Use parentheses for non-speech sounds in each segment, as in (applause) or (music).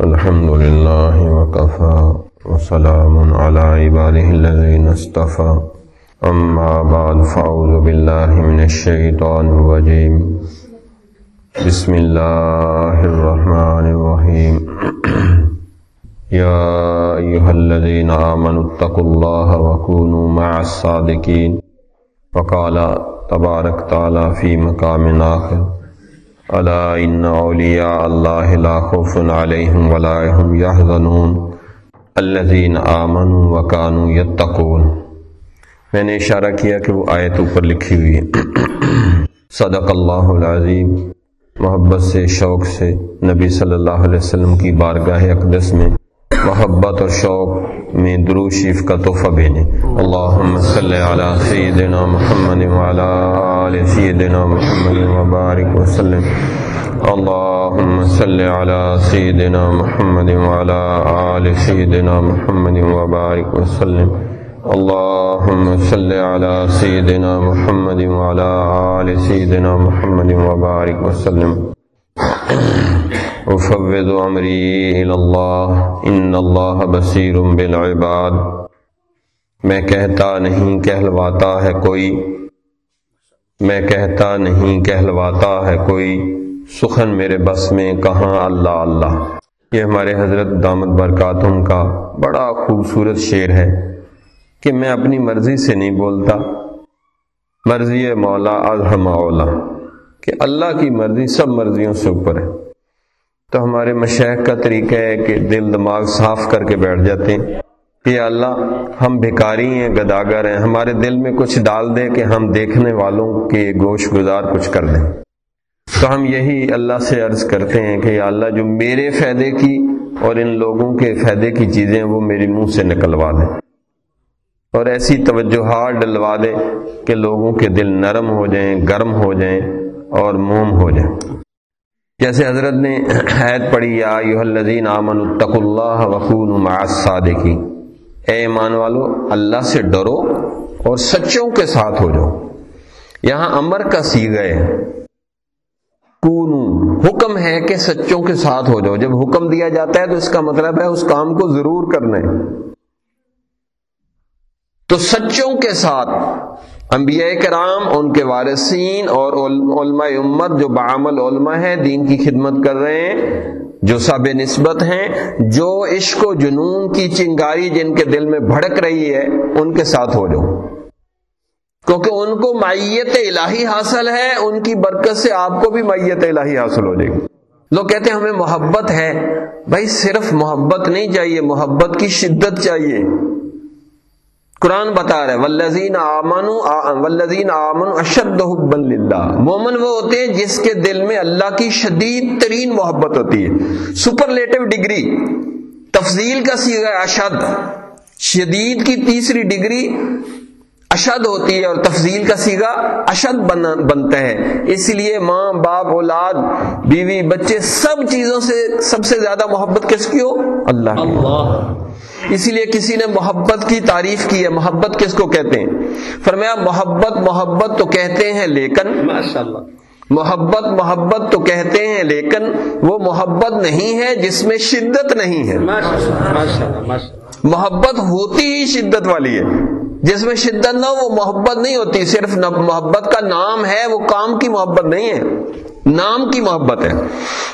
الحمد لله وكفى وسلام على عباده الذين اصطفى. أما بعد، فأعوذ بالله من الشيطان الرجيم. بسم الله الرحمن الرحيم. يا أيها الذين آمنوا اتقوا الله وكونوا مع الصادقين. وقال تبارك تعالى في مقام آخر. الا ان اولیاء اللہ لا خوف علیہم ولا هم يحزنون. الذين آمنوا وكانوا يتقون. میں نے اشارہ کیا کہ وہ آیت اوپر لکھی ہوئی ہے صدق اللہ العظیم۔ محبت سے، شوق سے نبی صلی اللہ علیہ وسلم کی بارگاہ اقدس میں محبت اور شوق میں درو شیف کا تحفہ بھیجیں۔ اللہم صلی علی سیدنا محمد وعلا آل سیدنا محمد وبارک وسلم۔ اللہم صلی علی سیدنا محمد وعلا آل سیدنا محمد وبارک وسلم۔ اللہم صلی علی سیدنا محمد وعلا آل سیدنا محمد وبارک وسلم۔ افوض امری اللہ ان اللہ بصیر بالعباد. میں کہتا نہیں کہلواتا ہے کوئی. میں کہتا نہیں کہلواتا ہے کوئی. سخن میرے بس میں کہاں اللہ اللہ. یہ ہمارے حضرت دامت برکاتم کا بڑا خوبصورت شعر ہے کہ میں اپنی مرضی سے نہیں بولتا. مرضی مولا از مولا. کہ اللہ کی مرضی سب مرضیوں سے اوپر ہے. تو ہمارے مشیخ کا طریقہ ہے کہ دل دماغ صاف کر کے بیٹھ جاتے ہیں کہ اللہ ہم بھکاری ہیں، گداگر ہیں، ہمارے دل میں کچھ ڈال دے کہ ہم دیکھنے والوں کے گوش گزار کچھ کر دیں۔ تو ہم یہی اللہ سے عرض کرتے ہیں کہ یا اللہ جو میرے فائدے کی اور ان لوگوں کے فائدے کی چیزیں وہ میری منہ سے نکلوا دیں۔ اور ایسی توجہات ڈلوا دے کہ لوگوں کے دل نرم ہو جائیں، گرم ہو جائیں اور موم ہو جائیں۔ جیسے حضرت نے حید پڑھی، یا الذین آمن اتق اللہ وقون الصادقی اے ایمان والو، اللہ سے ڈرو اور سچوں کے ساتھ ہو جاؤ۔ یہاں امر کا سی گئے کونو، حکم ہے کہ سچوں کے ساتھ ہو جاؤ۔ جب حکم دیا جاتا ہے تو اس کا مطلب ہے اس کام کو ضرور کرنا ہے۔ تو سچوں کے ساتھ انبیاء کرام، ان کے وارثین اور علماء امت جو بعمل علماء ہیں، دین کی خدمت کر رہے ہیں، جو سب نسبت ہیں، جو عشق و جنون کی چنگاری جن کے دل میں بھڑک رہی ہے، ان کے ساتھ ہو جاؤ۔ کیونکہ ان کو مائیت الہی حاصل ہے، ان کی برکت سے آپ کو بھی مائیت الہی حاصل ہو جائے گی۔ لوگ کہتے ہیں، ہمیں محبت ہے۔ بھائی، صرف محبت نہیں چاہیے، محبت کی شدت چاہیے۔ قرآن بتا رہا ہے ولزین آمن ولزین آمن اشد اللہ مومن وہ ہوتے ہیں جس کے دل میں اللہ کی شدید ترین محبت ہوتی ہے۔ سپرلیٹو ڈگری، تفضیل کا سیگا اشد۔ شدید کی تیسری ڈگری اشد ہوتی ہے اور تفضیل کا سیگا اشد بنتا ہے۔ اس لیے ماں باپ اولاد بیوی بچے سب چیزوں سے سب سے زیادہ محبت کس کی ہو؟ اللہ کی۔ اسی لیے کسی نے محبت کی تعریف کی ہے محبت کس کو کہتے ہیں؟ فرمایا محبت محبت تو کہتے ہیں لیکن محبت محبت تو کہتے ہیں لیکن وہ محبت نہیں ہے جس میں شدت نہیں ہے۔ محبت ہوتی ہی شدت والی ہے۔ جس میں شدت نہ وہ محبت نہیں ہوتی، صرف محبت کا نام ہے، وہ کام کی محبت نہیں ہے، نام کی محبت ہے۔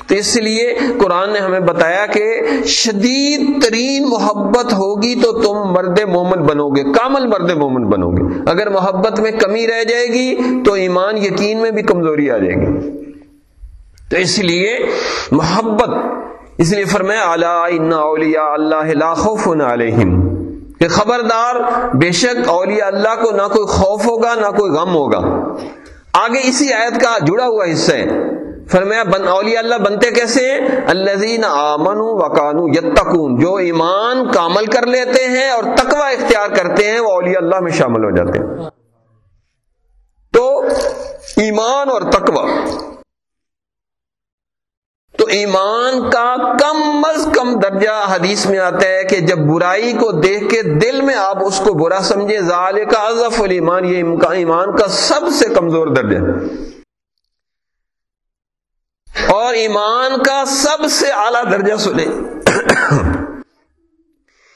تو اس لیے قرآن نے ہمیں بتایا کہ شدید ترین محبت ہوگی تو تم مرد مومن بنو گے کامل مرد مومن بنو گے اگر محبت میں کمی رہ جائے گی تو ایمان یقین میں بھی کمزوری آ جائے گی۔ تو اس لیے محبت، اس لیے فرمایا اعلیٰ اللہ لا خوف علیہم کہ خبردار بے شک اولیاء اللہ کو نہ کوئی خوف ہوگا، نہ کوئی غم ہوگا۔ آگے اسی آیت کا جڑا ہوا حصہ ہے۔ فرمایا، بن اولیاء اللہ بنتے کیسے ہیں؟ الذین آمنوا وکانوا یتقون۔ جو ایمان کامل کر لیتے ہیں اور تقوی اختیار کرتے ہیں، وہ اولیاء اللہ میں شامل ہو جاتے ہیں۔ تو ایمان اور تقوی۔ ایمان کا کم از کم درجہ حدیث میں آتا ہے کہ جب برائی کو دیکھ کے دل میں آپ اس کو برا سمجھے ظال کا اضف المان یہ ایمان کا سب سے کمزور درجہ اور ایمان کا سب سے اعلیٰ درجہ سنے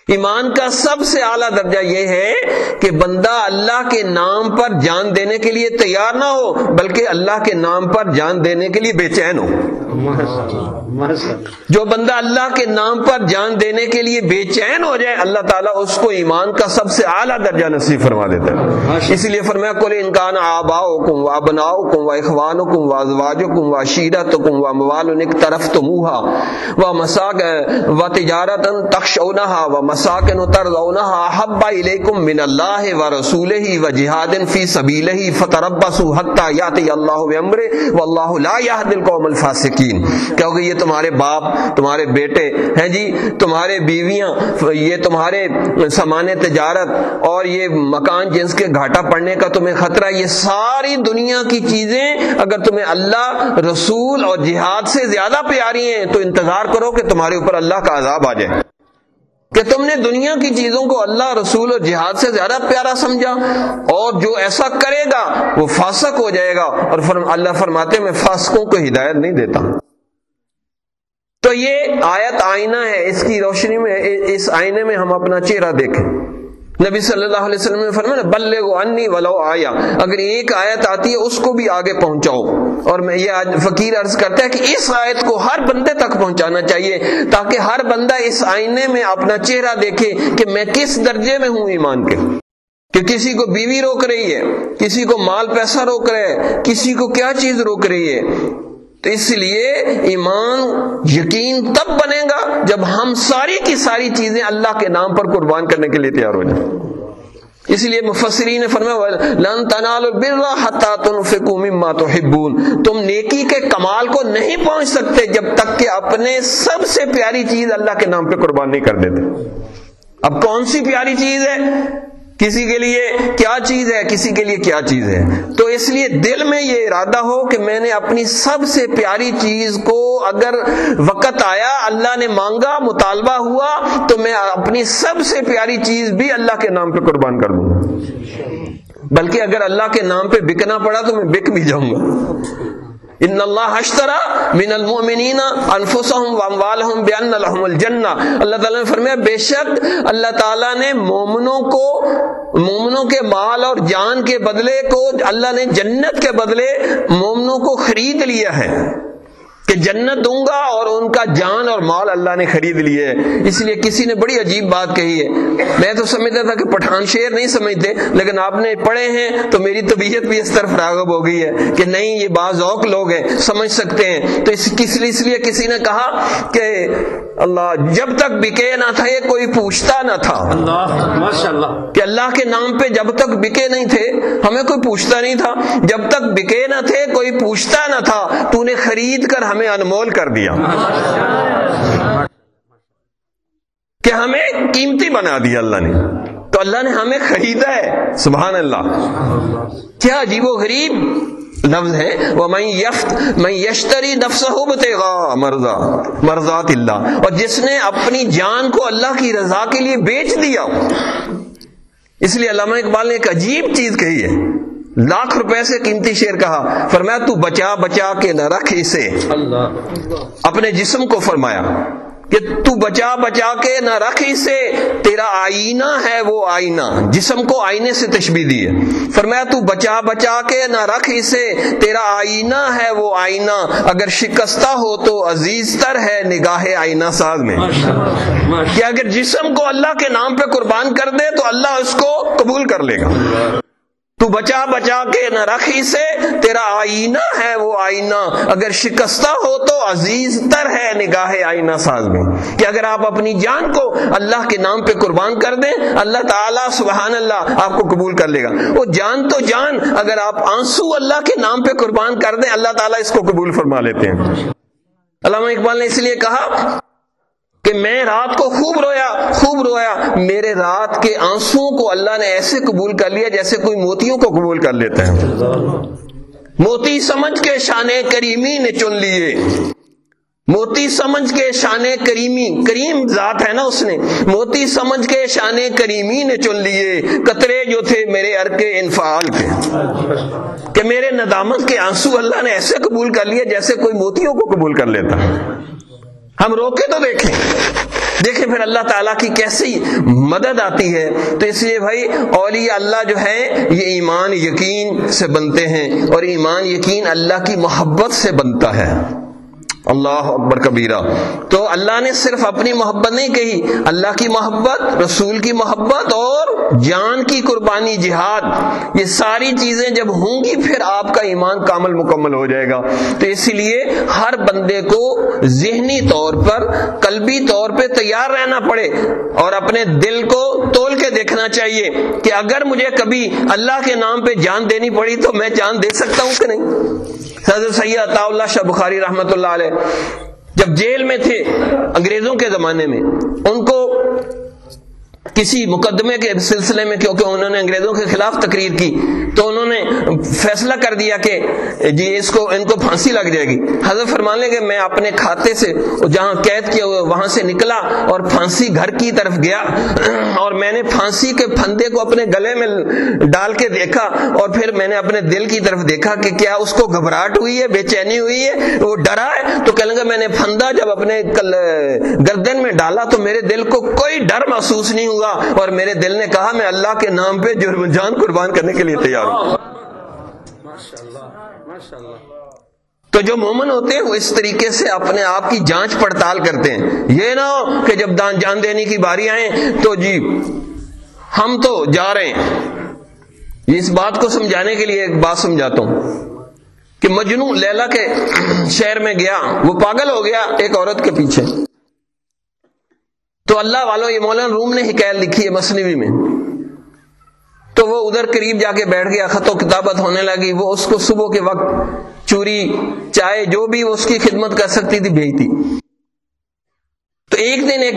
ایمان کا سب سے اعلیٰ درجہ یہ ہے کہ بندہ اللہ کے نام پر جان دینے کے لیے تیار نہ ہو، بلکہ اللہ کے نام پر جان دینے کے لیے بے چین ہو۔ جو بندہ اللہ کے نام پر جان دینے کے لیے بے چین ہو جائے اللہ تعالیٰ اس کو ایمان کا سب سے اعلیٰ درجہ نصیب فرما دیتا ہے۔ اس لیے فرمایا کل انکان آبا کم و بناؤ کم و اخوان کم و ازواج کم و شیرت کم و موال طرف تو منہا و مساک و تجارت تخشونہا و مساکن ترضونہا حبا الیکم من اللہ و رسول ہی و جہاد فی سبیل ہی فتربسو حتی یاتی اللہ بامر واللہ لا یہد القوم الفاسقین۔ کیونکہ یہ تمہارے باپ، تمہارے بیٹے ہیں جی تمہارے بیویاں، یہ تمہارے سامان تجارت اور یہ مکان جنس کے گھاٹا پڑنے کا تمہیں خطرہ، یہ ساری دنیا کی چیزیں اگر تمہیں اللہ، رسول اور جہاد سے زیادہ پیاری ہیں، تو انتظار کرو کہ تمہارے اوپر اللہ کا عذاب آ جائے۔ کہ تم نے دنیا کی چیزوں کو اللہ، رسول اور جہاد سے زیادہ پیارا سمجھا اور جو ایسا کرے گا وہ فاسق ہو جائے گا اور فرم، اللہ فرماتے میں فاسقوں کو ہدایت نہیں دیتا۔ تو یہ آیت آئینہ ہے، اس کی روشنی میں، اس آئینے میں ہم اپنا چہرہ دیکھیں۔ نبی صلی اللہ علیہ وسلم نے فرمایا بلے گو انی ولو آیا. اگر ایک آیت آتی ہے، اس کو بھی آگے پہنچاؤ۔ اور میں یہ آج فقیر عرض کرتا ہے کہ اس آیت کو ہر بندے تک پہنچانا چاہیے، تاکہ ہر بندہ اس آئینے میں اپنا چہرہ دیکھے کہ میں کس درجے میں ہوں ایمان کے۔ کہ کسی کو بیوی روک رہی ہے، کسی کو مال پیسہ روک رہا ہے، کسی کو کیا چیز روک رہی ہے۔ تو اس لیے ایمان یقین تب بنے گا جب ہم ساری کی ساری چیزیں اللہ کے نام پر قربان کرنے کے لیے تیار ہو جائیں۔ اس لیے مفسرین نے فرمایا لن تنالوا البر حتى تنفقوا مما تحبون. تم نیکی کے کمال کو نہیں پہنچ سکتے جب تک کہ اپنے سب سے پیاری چیز اللہ کے نام پہ قربان نہیں کر دیتے۔ اب کون سی پیاری چیز ہے؟ کسی کے لیے کیا چیز ہے، کسی کے لیے کیا چیز ہے؟ تو اس لیے دل میں یہ ارادہ ہو کہ میں نے اپنی سب سے پیاری چیز کو اگر وقت آیا، اللہ نے مانگا، مطالبہ ہوا، تو میں اپنی سب سے پیاری چیز بھی اللہ کے نام پہ قربان کر دوں۔ بلکہ اگر اللہ کے نام پہ بکنا پڑا تو میں بک بھی جاؤں گا۔ ان اللہ اشترا من المؤمنین انفسهم واموالهم بان لهم الجنہ۔ اللہ تعالی نے فرمایا، بے شک اللہ تعالی نے مومنوں کو، مومنوں کے مال اور جان کے بدلے کو، اللہ نے جنت کے بدلے مومنوں کو خرید لیا ہے۔ کہ جنت دوں گا اور ان کا جان اور مال اللہ نے خرید لیے۔ اس لیے کسی نے بڑی عجیب بات کہی ہے۔ میں تو سمجھتا تھا کہ پٹھان شیر نہیں سمجھتے لیکن آپ نے پڑھے ہیں تو میری طبیعت بھی اس طرف راغب ہو گئی ہے کہ نہیں یہ بعض اوق لوگ ہیں سمجھ سکتے ہیں۔ تو اس کس لیے اس لیے کسی نے کہا کہ اللہ جب تک بکے نہ تھا یہ کوئی پوچھتا نہ تھا۔ اللہ کہ اللہ کے نام پہ جب تک بکے نہیں تھے ہمیں کوئی پوچھتا نہیں تھا۔ جب تک بکے نہ تھے کوئی پوچھتا نہ تھا۔ تو نے خرید کر ہمیں ہمیں انمول کر دیا۔ کہ ہمیں قیمتی بنا دیا اللہ نے۔ تو اللہ نے ہمیں خریدا ہے۔ سبحان اللہ۔ کیا عجیب و غریب لفظ ہے۔ وہ میں یفت میں یشتری نفس مرضا مرضات اللہ۔ اور جس نے اپنی جان کو اللہ کی رضا کے لیے بیچ دیا۔ اس لیے علامہ اقبال نے ایک عجیب چیز کہی ہے۔ لاکھ روپے سے قیمتی شیر کہا۔ فرمایا تو بچا بچا کے نہ رکھ اسے۔ اپنے جسم کو فرمایا کہ تو بچا بچا کے نہ رکھ اسے۔ تیرا آئینہ ہے وہ آئینہ۔ جسم کو آئینے سے تشبیح دی ہے۔ فرمایا تو بچا بچا کے نہ رکھ اسے۔ تیرا آئینہ ہے وہ آئینہ۔ اگر شکستہ ہو تو عزیز تر ہے نگاہ آئینہ ساز میں۔ کہ اگر جسم کو اللہ کے نام پہ قربان کر دے تو اللہ اس کو قبول کر لے گا۔ تو بچا بچا کے نہ رکھ اسے، تیرا آئینہ ہے وہ آئینہ۔ اگر شکستہ ہو تو عزیز تر ہے نگاہ آئینہ ساز میں۔ کہ اگر آپ اپنی جان کو اللہ کے نام پہ قربان کر دیں، اللہ تعالیٰ سبحان اللہ آپ کو قبول کر لے گا۔ وہ جان تو جان، اگر آپ آنسو اللہ کے نام پہ قربان کر دیں، اللہ تعالیٰ اس کو قبول فرما لیتے ہیں۔ علامہ اقبال نے اس لیے کہا کہ میں رات کو خوب رویا خوب رویا۔ میرے رات کے آنسو کو اللہ نے ایسے قبول کر لیا جیسے کوئی موتیوں کو قبول کر لیتے ہیں موتی سمجھ کے شان کریمی نے چن لیے۔ موتی سمجھ کے شان کریمی، کریم ذات ہے نا اس نے۔ موتی سمجھ کے شان کریمی نے چن لیے۔ قطرے جو تھے میرے ار کے انفعال کے۔ کہ میرے ندامت کے آنسو اللہ نے ایسے قبول کر لیے جیسے کوئی موتیوں کو قبول کر لیتا۔ ہم روکے تو دیکھیں۔ دیکھیں پھر اللہ تعالیٰ کی کیسی مدد آتی ہے۔ تو اس لیے بھائی، اولیاء اللہ جو ہے یہ ایمان یقین سے بنتے ہیں اور ایمان یقین اللہ کی محبت سے بنتا ہے۔ اللہ اکبر کبیرہ۔ تو اللہ نے صرف اپنی محبت نہیں کہی، اللہ کی محبت، رسول کی محبت اور جان کی قربانی، جہاد، یہ ساری چیزیں جب ہوں گی پھر آپ کا ایمان کامل مکمل ہو جائے گا۔ تو اسی لیے ہر بندے کو ذہنی طور پر، قلبی طور پہ تیار رہنا پڑے اور اپنے دل کو تول کے دیکھنا چاہیے کہ اگر مجھے کبھی اللہ کے نام پہ جان دینی پڑی تو میں جان دے سکتا ہوں کہ نہیں۔ حضرت سید عطا اللہ شاہ بخاری رحمۃ اللہ علیہ جب جیل میں تھے انگریزوں کے زمانے میں ان کو کسی مقدمے کے سلسلے میں کیونکہ انہوں نے انگریزوں کے خلاف تقریر کی، تو انہوں نے فیصلہ کر دیا کہ جی اس کو، ان کو پھانسی لگ جائے گی۔ حضرت فرمان لیں کہ میں اپنے کھاتے سے جہاں قید کیا ہوئے وہاں سے نکلا اور پھانسی گھر کی طرف گیا (clears throat) اور میں نے پھانسی کے پھندے کو اپنے گلے میں ڈال کے دیکھا اور پھر میں نے اپنے دل کی طرف دیکھا کہ کیا اس کو گھبراہٹ ہوئی ہے، بے چینی ہوئی ہے، وہ ڈرا ہے۔ تو کہنے گا میں نے پھندا جب اپنے گردن میں ڈالا تو میرے دل کو کوئی ڈر محسوس نہیں ہوا۔ اور میرے دل نے کہا میں اللہ کے نام پہ جرم جان قربان کرنے کے لیے تیار ہوں۔ تو جو مومن ہوتے ہیں وہ اس طریقے سے اپنے آپ کی جانچ پڑتال کرتے ہیں۔ یہ نہ ہو کہ جب دان جان دینے کی باری آئے تو جی ہم تو جا رہے ہیں۔ اس بات کو سمجھانے کے لیے ایک بات سمجھاتا ہوں کہ مجنو لیلا کے شہر میں گیا وہ پاگل ہو گیا ایک عورت کے پیچھے۔ تو اللہ والوں یہ مولانا روم نے حکایت لکھی ہے مصنوعی میں۔ تو وہ ادھر قریب جا کے بیٹھ گیا، خط و کتابت ہونے لگی۔ وہ اس کو صبح کے وقت چوری، چائے جو بھی وہ اس کی خدمت کر سکتی تھی، بھیجتی۔ تو ایک دن ایک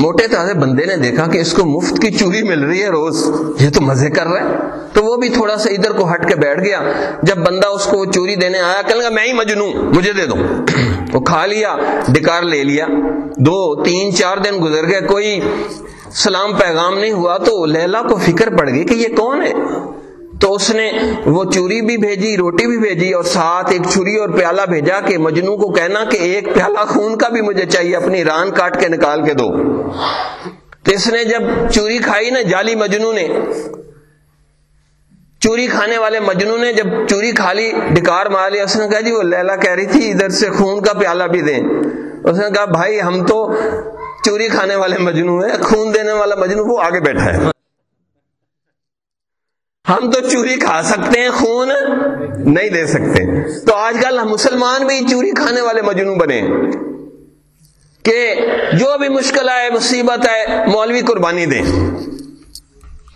موٹے تازے بندے نے دیکھا کہ اس کو مفت کی چوری مل رہی ہے روز۔ یہ تو مزے کر رہا ہے۔ تو وہ بھی تھوڑا سا ادھر کو ہٹ کے بیٹھ گیا۔ جب بندہ اس کو چوری دینے آیا کہ میں ہی مجنوں، مجھے دے دو۔ وہ کھا لیا ڈکار لے لیا۔ دو، تین، چار دن گزر گئے، کوئی سلام پیغام نہیں ہوا تو لیلا کو فکر پڑ گئی کہ یہ کون ہے؟ تو اس نے وہ چوری بھی بھیجی، روٹی بھی بھیجی اور ساتھ ایک چوری اور پیالہ بھیجا کہ مجنو کو کہنا کہ ایک پیالہ خون کا بھی مجھے چاہیے، اپنی ران کاٹ کے نکال کے دو۔ تو اس نے جب چوری کھائی نا جالی مجنو نے، چوری کھانے والے مجنو نے جب چوری کھا لی، ڈکار مار لیا اس نے کہا جی وہ لیلا کہہ رہی تھی، ادھر سے خون کا پیالہ بھی دیں۔ اس نے کہا بھائی ہم تو چوری کھانے والے مجنو ہیں، خون دینے والا مجنو وہ آگے بیٹھا ہے۔ ہم تو چوری کھا سکتے ہیں، خون نہیں دے سکتے۔ تو آج کل مسلمان بھی چوری کھانے والے مجنو بنے۔ کہ جو بھی مشکل آئے، مصیبت آئے، مولوی قربانی دیں۔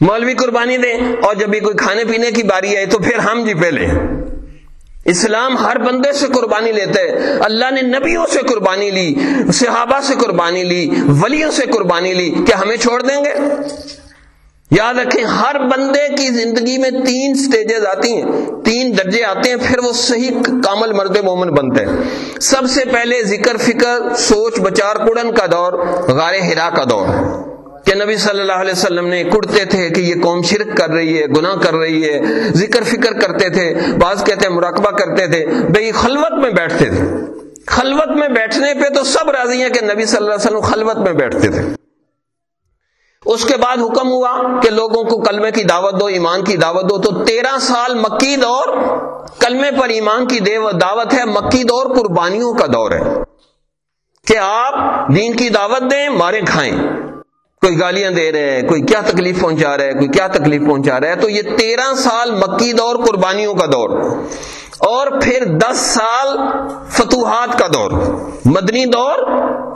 مولوی قربانی دیں اور جب بھی کوئی کھانے پینے کی باری آئے تو پھر ہم جی پہلے اسلام ہر بندے سے قربانی لیتے اللہ نے نبیوں سے قربانی لی، صحابہ سے قربانی لی، ولیوں سے قربانی لی کیا ہمیں چھوڑ دیں گے۔ یاد رکھیں، ہر بندے کی زندگی میں تین سٹیجز آتی ہیں، تین درجے آتے ہیں، پھر وہ صحیح کامل مرد مومن بنتے ہیں۔ سب سے پہلے ذکر، فکر، سوچ، بچار، کڑن کا دور، غار ہرا کا دور۔ کہ نبی صلی اللہ علیہ وسلم نے کڑتے تھے کہ یہ قوم شرک کر رہی ہے، گناہ کر رہی ہے۔ ذکر، فکر کرتے تھے، بعض کہتے ہیں مراقبہ کرتے تھے۔ بھائی خلوت میں بیٹھتے تھے۔ خلوت میں بیٹھنے پہ تو سب راضی ہیں کہ نبی صلی اللہ علیہ وسلم خلوت میں بیٹھتے تھے۔ اس کے بعد حکم ہوا کہ لوگوں کو کلمے کی دعوت دو، ایمان کی دعوت دو۔ تو تیرہ سال مکی دور کلمے پر ایمان کی دعوت ہے مکی دور قربانیوں کا دور ہے۔ کہ آپ دین کی دعوت دیں، مارے کھائیں۔ کوئی گالیاں دے رہے ہیں، کوئی کیا تکلیف پہنچا رہا ہے، کوئی کیا تکلیف پہنچا رہا ہے۔ تو یہ تیرہ سال مکی دور قربانیوں کا دور۔ اور پھر دس سال فتوحات کا دور۔ مدنی دور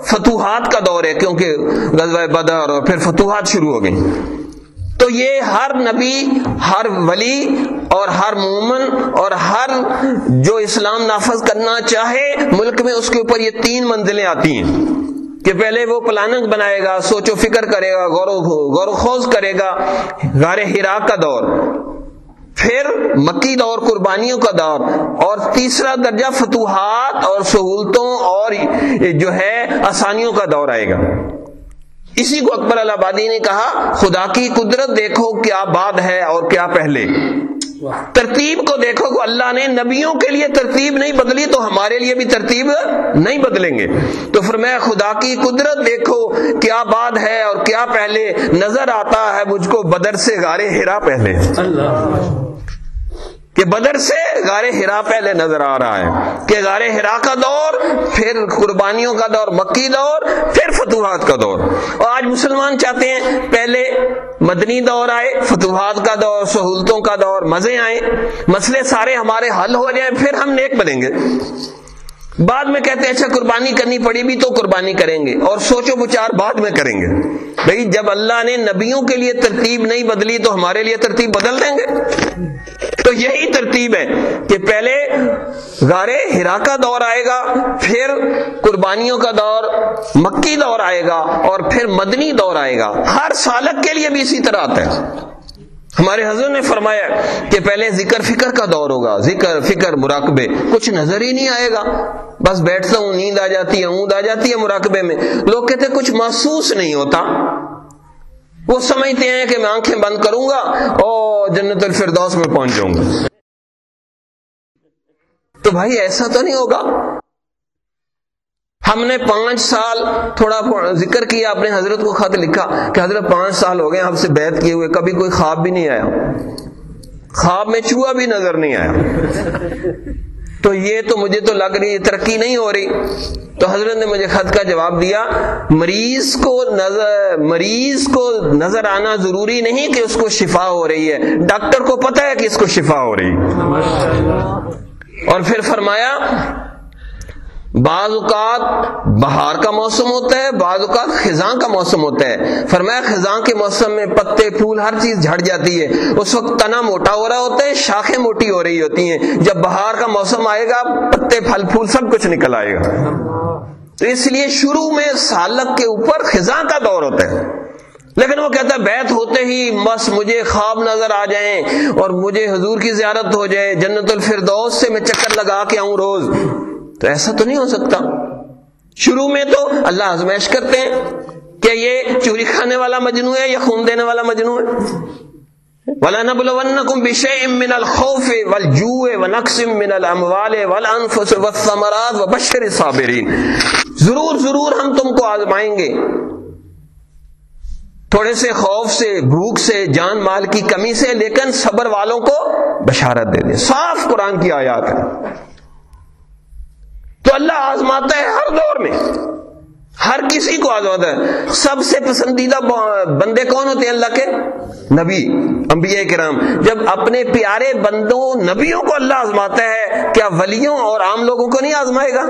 فتوحات کا دور ہے، کیونکہ غزوہ بدر اور پھر فتوحات شروع ہو گئی۔ تو یہ ہر نبی، ہر ولی اور ہر مومن اور ہر جو اسلام نافذ کرنا چاہے، ملک میں اس کے اوپر یہ تین منزلیں آتی ہیں کہ پہلے وہ پلاننگ بنائے گا، سوچ و فکر کرے گا، غور و خوض کرے گا۔ غار ہرا کا دور۔ پھر مکی دور قربانیوں کا دور اور تیسرا درجہ فتوحات اور سہولتوں اور جو ہے آسانیوں کا دور آئے گا۔ اسی کو اکبر الہبادی نے کہا، خدا کی قدرت دیکھو کیا بعد ہے اور کیا پہلے۔ ترتیب کو دیکھو کہ اللہ نے نبیوں کے لیے ترتیب نہیں بدلی تو ہمارے لیے بھی ترتیب نہیں بدلیں گے۔ تو فرمایا خدا کی قدرت دیکھو کیا بات ہے اور کیا پہلے۔ نظر آتا ہے مجھ کو بدر سے گارے ہیرا پہلے۔ اللہ۔ کہ بدر سے غار ہرا پہلے نظر آ رہا ہے، کہ غار ہرا کا دور، پھر قربانیوں کا دور، مکی دور، پھر فتوحات کا دور۔ اور آج مسلمان چاہتے ہیں پہلے مدنی دور آئے، فتوحات کا دور، سہولتوں کا دور، مزے آئے مسئلے سارے ہمارے حل ہو جائیں، پھر ہم نیک بنیں گے۔ بعد میں کہتے ہیں اچھا قربانی کرنی پڑی بھی تو قربانی کریں گے۔ اور سوچو بچار، بعد میں کریں گے۔ بھائی، جب اللہ نے نبیوں کے لیے ترتیب نہیں بدلی تو ہمارے لیے ترتیب بدل دیں گے۔ تو یہی ترتیب ہے کہ پہلے گارے ہرا کا دور آئے گا، پھر قربانیوں کا دور، مکی دور آئے گا، اور پھر مدنی دور آئے گا۔ ہر سالک کے لیے بھی اسی طرح آتا ہے۔ ہمارے حضرت نے فرمایا کہ پہلے ذکر فکر کا دور ہوگا، ذکر، فکر، مراقبے، کچھ نظر ہی نہیں آئے گا۔ بس بیٹھتا ہوں، نیند آ جاتی ہے، اوند آ جاتی ہے مراقبے میں۔ لوگ کہتے ہیں کچھ محسوس نہیں ہوتا۔ وہ سمجھتے ہیں کہ میں آنکھیں بند کروں گا اور جنت الفردوس میں پہنچ جاؤں گا۔ تو بھائی ایسا تو نہیں ہوگا؟ ہم نے پانچ سال تھوڑا ذکر کیا، اپنے حضرت کو خط لکھا کہ حضرت پانچ سال ہو گئے ہم سے بیت کیے ہوئے، کبھی کوئی خواب بھی نہیں آیا۔ خواب میں چوہا بھی نظر نہیں آیا۔ تو یہ تو مجھے تو لگ رہی ترقی نہیں ہو رہی۔ تو حضرت نے مجھے خط کا جواب دیا، مریض کو نظر، مریض کو نظر آنا ضروری نہیں کہ اس کو شفا ہو رہی ہے۔ ڈاکٹر کو پتہ ہے کہ اس کو شفا ہو رہی۔ اور پھر فرمایا بعض اوقات بہار کا موسم ہوتا ہے، بعض اوقات خزاں کا موسم ہوتا ہے۔ فرمایا خزاں کے موسم میں پتے، پھول، ہر چیز جھڑ جاتی ہے۔ اس وقت تنا موٹا ہو رہا ہوتا ہے، شاخیں موٹی ہو رہی ہوتی ہیں۔ جب بہار کا موسم آئے گا، پتے، پھل، پھول سب کچھ نکل آئے گا۔ تو اس لیے شروع میں سالک کے اوپر خزاں کا دور ہوتا ہے۔ لیکن وہ کہتا ہے، بیت ہوتے ہی بس مجھے خواب نظر آ جائیں اور مجھے حضور کی زیارت ہو جائے۔ جنت الفردوس سے میں چکر لگا کے آؤں روز۔ تو ایسا تو نہیں ہو سکتا۔ شروع میں تو اللہ آزمائش کرتے ہیں کیا یہ چوری کھانے والا مجنو ہے یا خون دینے والا مجنو ہے۔ ضرور ضرور ہم تم کو آزمائیں گے۔ تھوڑے سے خوف سے، بھوک سے، جان مال کی کمی سے، لیکن صبر والوں کو بشارت دے دے۔ صاف قرآن کی آیات ہے۔ تو اللہ آزماتا ہے ہر دور میں، ہر کسی کو آزماتا ہے۔ سب سے پسندیدہ بندے کون ہوتے ہیں اللہ کے؟ نبی، انبیاء کرام۔ جب اپنے پیارے بندوں، نبیوں کو اللہ آزماتا ہے، کیا ولیوں اور عام لوگوں کو نہیں آزمائے گا؟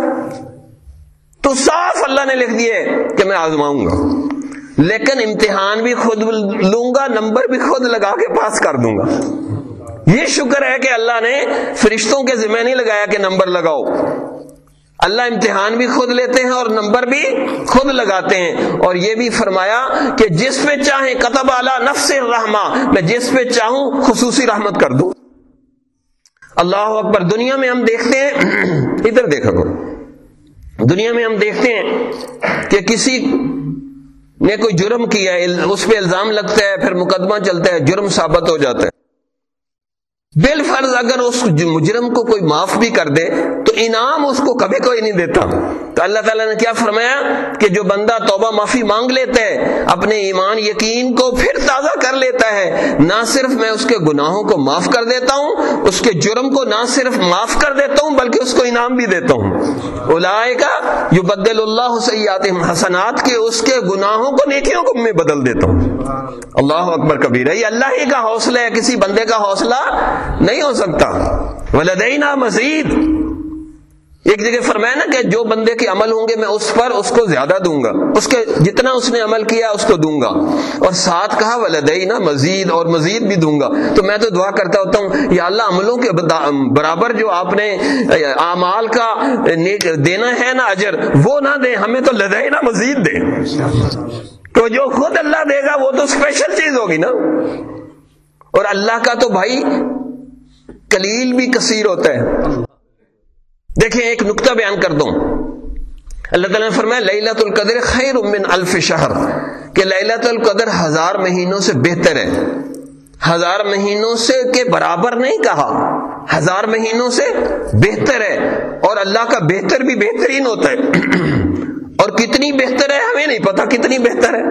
تو صاف اللہ نے لکھ دیے کہ میں آزماؤں گا۔ لیکن امتحان بھی خود لوں گا، نمبر بھی خود لگا کے پاس کر دوں گا۔ یہ شکر ہے کہ اللہ نے فرشتوں کے ذمہ نہیں لگایا کہ نمبر لگاؤ۔ اللہ امتحان بھی خود لیتے ہیں اور نمبر بھی خود لگاتے ہیں اور یہ بھی فرمایا کہ جس پہ چاہیں قطب اعلیٰ نفس رحما میں جس پہ چاہوں خصوصی رحمت کر دوں۔ اللہ اکبر، دنیا میں ہم دیکھتے ہیں، (clears throat) ادھر دیکھا کرو۔ دنیا میں ہم دیکھتے ہیں کہ کسی نے کوئی جرم کیا ہے اس پہ الزام لگتا ہے، پھر مقدمہ چلتا ہے، جرم ثابت ہو جاتا ہے۔ بال فرض اگر اس مجرم کو کوئی معاف بھی کر دے تو انعام اس کو کبھی کوئی نہیں دیتا۔ تو اللہ تعالیٰ نے کیا فرمایا کہ جو بندہ توبہ معافی مانگ لیتا ہے، اپنے ایمان یقین کو پھر تازہ کر لیتا ہے۔ نہ صرف میں اس کے گناہوں کو معاف کر دیتا ہوں، اس کے جرم کو نہ صرف معاف کر دیتا ہوں، بلکہ اس کو انعام بھی دیتا ہوں۔ کا یو بدل اللہ سیات حسنات کے اس کے گناہوں کو نیکیوں کو میں بدل دیتا ہوں۔ اللہ اکبر کبیر یہ اللہ ہی کا حوصلہ ہے، کسی بندے کا حوصلہ نہیں ہو سکتا۔ ولدینا مزید ایک جگہ فرمایا نا کہ جو بندے کے عمل ہوں گے میں اس پر اس کو زیادہ دوں گا۔ اس کے جتنا اس نے عمل کیا اس کو دوں گا۔ اور ساتھ کہا ولدینا مزید اور مزید بھی دوں گا۔ تو میں تو دعا کرتا ہوتا ہوں، یا اللہ عملوں کے برابر جو آپ نے، اعمال کا دینا ہے نا اجر، وہ نہ دیں، ہمیں تو لدینا مزید دیں۔ تو جو خود اللہ دے گا، وہ تو اسپیشل چیز ہوگی نا۔ اور اللہ کا تو بھائی کلیل بھی کثیر ہوتا ہے۔ دیکھیں، ایک نقطہ بیان کر دوں۔ اللہ تعالیٰ نے فرمایا للت القدر خیر من الف شہر، کہ للت القدر ہزار مہینوں سے بہتر ہے۔ ہزار مہینوں سے کے برابر نہیں کہا، ہزار مہینوں سے بہتر ہے۔ اور اللہ کا بہتر بھی بہترین ہوتا ہے۔ (clears throat) اور کتنی بہتر ہے ہمیں نہیں پتا کتنی بہتر ہے۔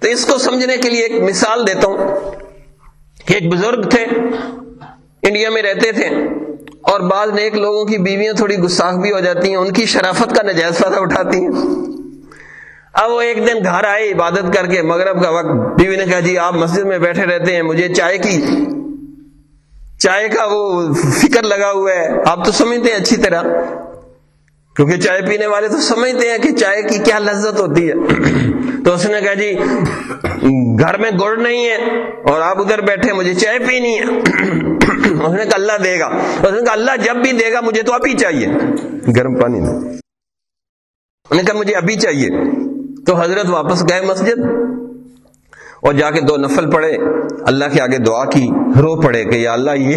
تو اس کو سمجھنے کے لیے ایک مثال دیتا ہوں۔ کہ ایک بزرگ تھے، انڈیا میں رہتے تھے۔ اور بعض نیک لوگوں کی بیویاں تھوڑی گساخ بھی ہو جاتی ہیں، ان کی شرافت کا نجائز فائدہ اٹھاتی ہیں۔ اب وہ ایک دن گھر آئے عبادت کر کے، مغرب کا وقت۔ بیوی نے کہا جی آپ مسجد میں بیٹھے رہتے ہیں، مجھے چائے کی۔ چائے کا وہ فکر لگا ہوا ہے۔ آپ تو سمجھتے ہیں اچھی طرح۔ کیونکہ چائے پینے والے تو سمجھتے ہیں کہ چائے کی کیا لذت ہوتی ہے۔ تو اس نے کہا جی گھر میں گڑ نہیں ہے اور آپ ادھر بیٹھے، مجھے چائے پینی ہے۔ اس نے کہا اللہ دے گا۔ اس نے کہا اللہ جب بھی دے گا مجھے تو ابھی چاہیے۔ گرم پانی انہوں نے کہا مجھے ابھی چاہیے۔ تو حضرت واپس گئے مسجد اور جا کے دو نفل پڑے اللہ کے آگے دعا کی۔ رو پڑے کہ یا اللہ یہ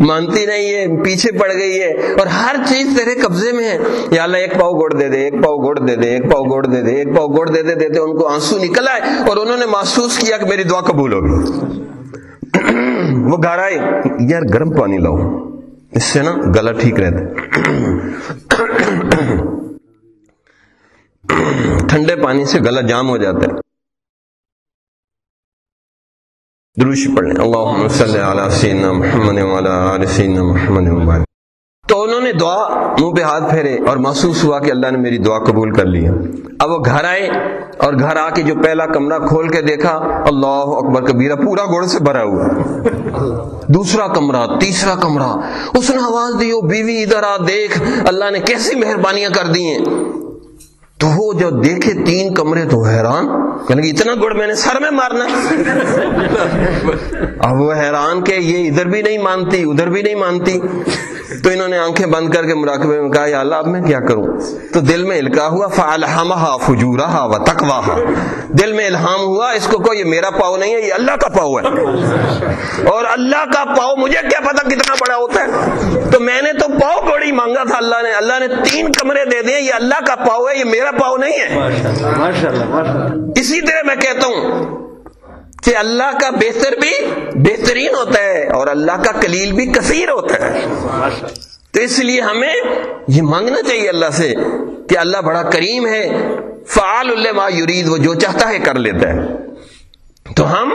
مانتی نہیں ہے پیچھے پڑ گئی ہے۔ اور ہر چیز تیرے قبضے میں ہے۔ یا اللہ ایک پاؤ گوڑ دے دے ایک پاؤ گوڑ دے دے ایک پاؤ گوڑ دے دے ایک پاؤ گوڑ دے دے دیتے ان کو آنسو نکل آئے اور انہوں نے محسوس کیا کہ میری دعا قبول ہوگی (coughs) وہ گھر آئے، یار گرم پانی لاؤ۔ اس سے نا گلا ٹھیک رہتا۔ (coughs) ٹھنڈے پانی سے گلا جام ہو جاتا ہے۔ دروش پڑھ لیں اللہ صلی علی سیدنا محمد علی سیدنا محمد تو انہوں نے دعا منہ پہ ہاتھ پھیرے اور محسوس ہوا کہ اللہ نے میری دعا قبول کر لی اب وہ گھر آئے اور گھر آ کے جو پہلا کمرہ کھول کے دیکھا، اللہ اکبر کبیرہ، پورا گوڑ سے بھرا ہوا۔ دوسرا کمرہ، تیسرا کمرہ۔ اس نے آواز دی بیوی، ادھر آ، دیکھ۔ اللہ نے کیسی مہربانیاں کر دی ہیں۔ تو وہ جو دیکھے تین کمرے تو حیران کہ اتنا گڑ میں نے سر میں مارنا۔ اب وہ حیران کہ یہ ادھر بھی نہیں مانتی، ادھر بھی نہیں مانتی۔ تو انہوں نے آنکھیں بند کر کے مراقبے میں کہا یا اللہ اب میں کیا کروں؟ تو دل میں الکا ہوا فالحمہ فجورہ و تقواہ دل میں الہام ہوا اس کو کوئی میرا پاؤ نہیں ہے یہ اللہ کا پاؤ ہے۔ اور اللہ کا پاؤ مجھے کیا پتا کتنا بڑا ہوتا ہے؟ تو میں نے تو پاؤ بڑی مانگا تھا اللہ نے۔ اللہ نے تین کمرے دے دیے یہ اللہ کا پاؤ ہے یہ میرا پاؤ نہیں ہے۔ اسی طرح میں کہتا ہوں کہ اللہ کا بہتر بھی بہترین ہوتا ہے اور اللہ کا کلیل بھی کثیر ہوتا ہے۔ تو اس لیے ہمیں یہ مانگنا چاہیے اللہ سے کہ اللہ بڑا کریم ہے۔ فعال اللہ ما یرید، وہ جو چاہتا ہے کر لیتا ہے۔ تو ہم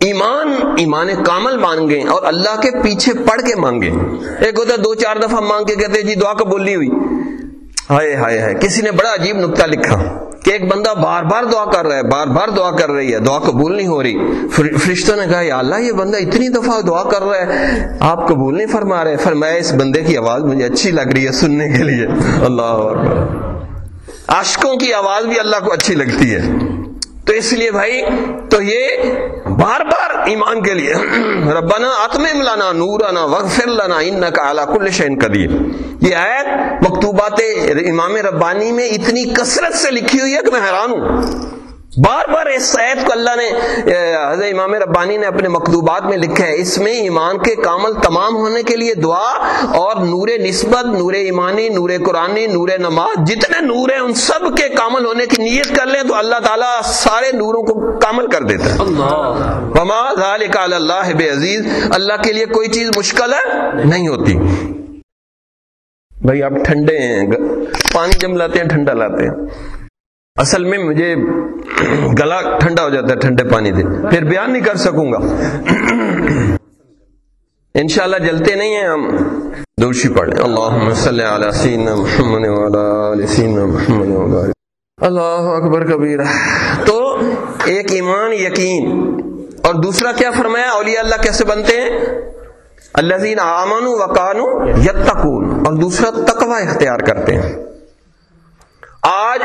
ایمان ایمان کامل مانگیں اور اللہ کے پیچھے پڑھ کے مانگیں۔ ایک ہوتا ہے دو، چار دفعہ مانگ کے کہتے جی دعا کو بولی ہوئی۔ ہائے ہائے ہائے، کسی نے بڑا عجیب نقطہ لکھا۔ کہ ایک بندہ بار بار دعا کر رہا ہے، بار بار دعا کر رہی ہے، دعا قبول نہیں ہو رہی۔ فرشتوں نے کہا، یا اللہ، یہ بندہ اتنی دفعہ دعا کر رہا ہے، آپ قبول نہیں فرما رہے۔ فرمایا اس بندے کی آواز مجھے اچھی لگ رہی ہے سننے کے لیے۔ اللہ عاشقوں کی آواز بھی اللہ کو اچھی لگتی ہے۔ تو اس لیے بھائی، تو یہ بار بار ایمان کے لیے۔ ربنا اتمم لنا نورنا وغفر لنا انك على كل شيء قدیر۔ یہ آیت مکتوبات امام ربانی میں اتنی کثرت سے لکھی ہوئی ہے کہ میں حیران ہوں۔ بار بار اس سید کو اللہ نے حضرت امام ربانی نے اپنے مکتوبات میں لکھا ہے۔ اس میں ایمان کے کامل تمام ہونے کے لیے دعا اور نور نسبت نور ایمانی نور قرآنی نور نماز جتنے نور ہیں ان سب کے کامل ہونے کی نیت کر لیں تو اللہ تعالیٰ سارے نوروں کو کامل کر دیتا ہے۔ اللہ۔ عزیز اللہ کے لیے کوئی چیز مشکل ہے؟ نہیں ہوتی۔ بھائی آپ ٹھنڈے ہیں۔ پانی جم لاتے ہیں، ٹھنڈا لاتے ہیں۔ اصل میں مجھے گلا ٹھنڈا ہو جاتا ہے، ٹھنڈے پانی سے۔ پھر بیان نہیں کر سکوں گا۔ انشاءاللہ جلتے نہیں ہیں ہم۔ دوشی پڑھیں۔ اللہ صلی علی سیدنا محمد علی سیدنا محمد اللہ اکبر کبیر۔ تو ایک ایمان، یقین۔ اور دوسرا کیا فرمایا؟ اولیاء اللہ کیسے بنتے ہیں؟ اللہ آمن وقانو یتقون۔ اور دوسرا تقوی اختیار کرتے ہیں۔ آج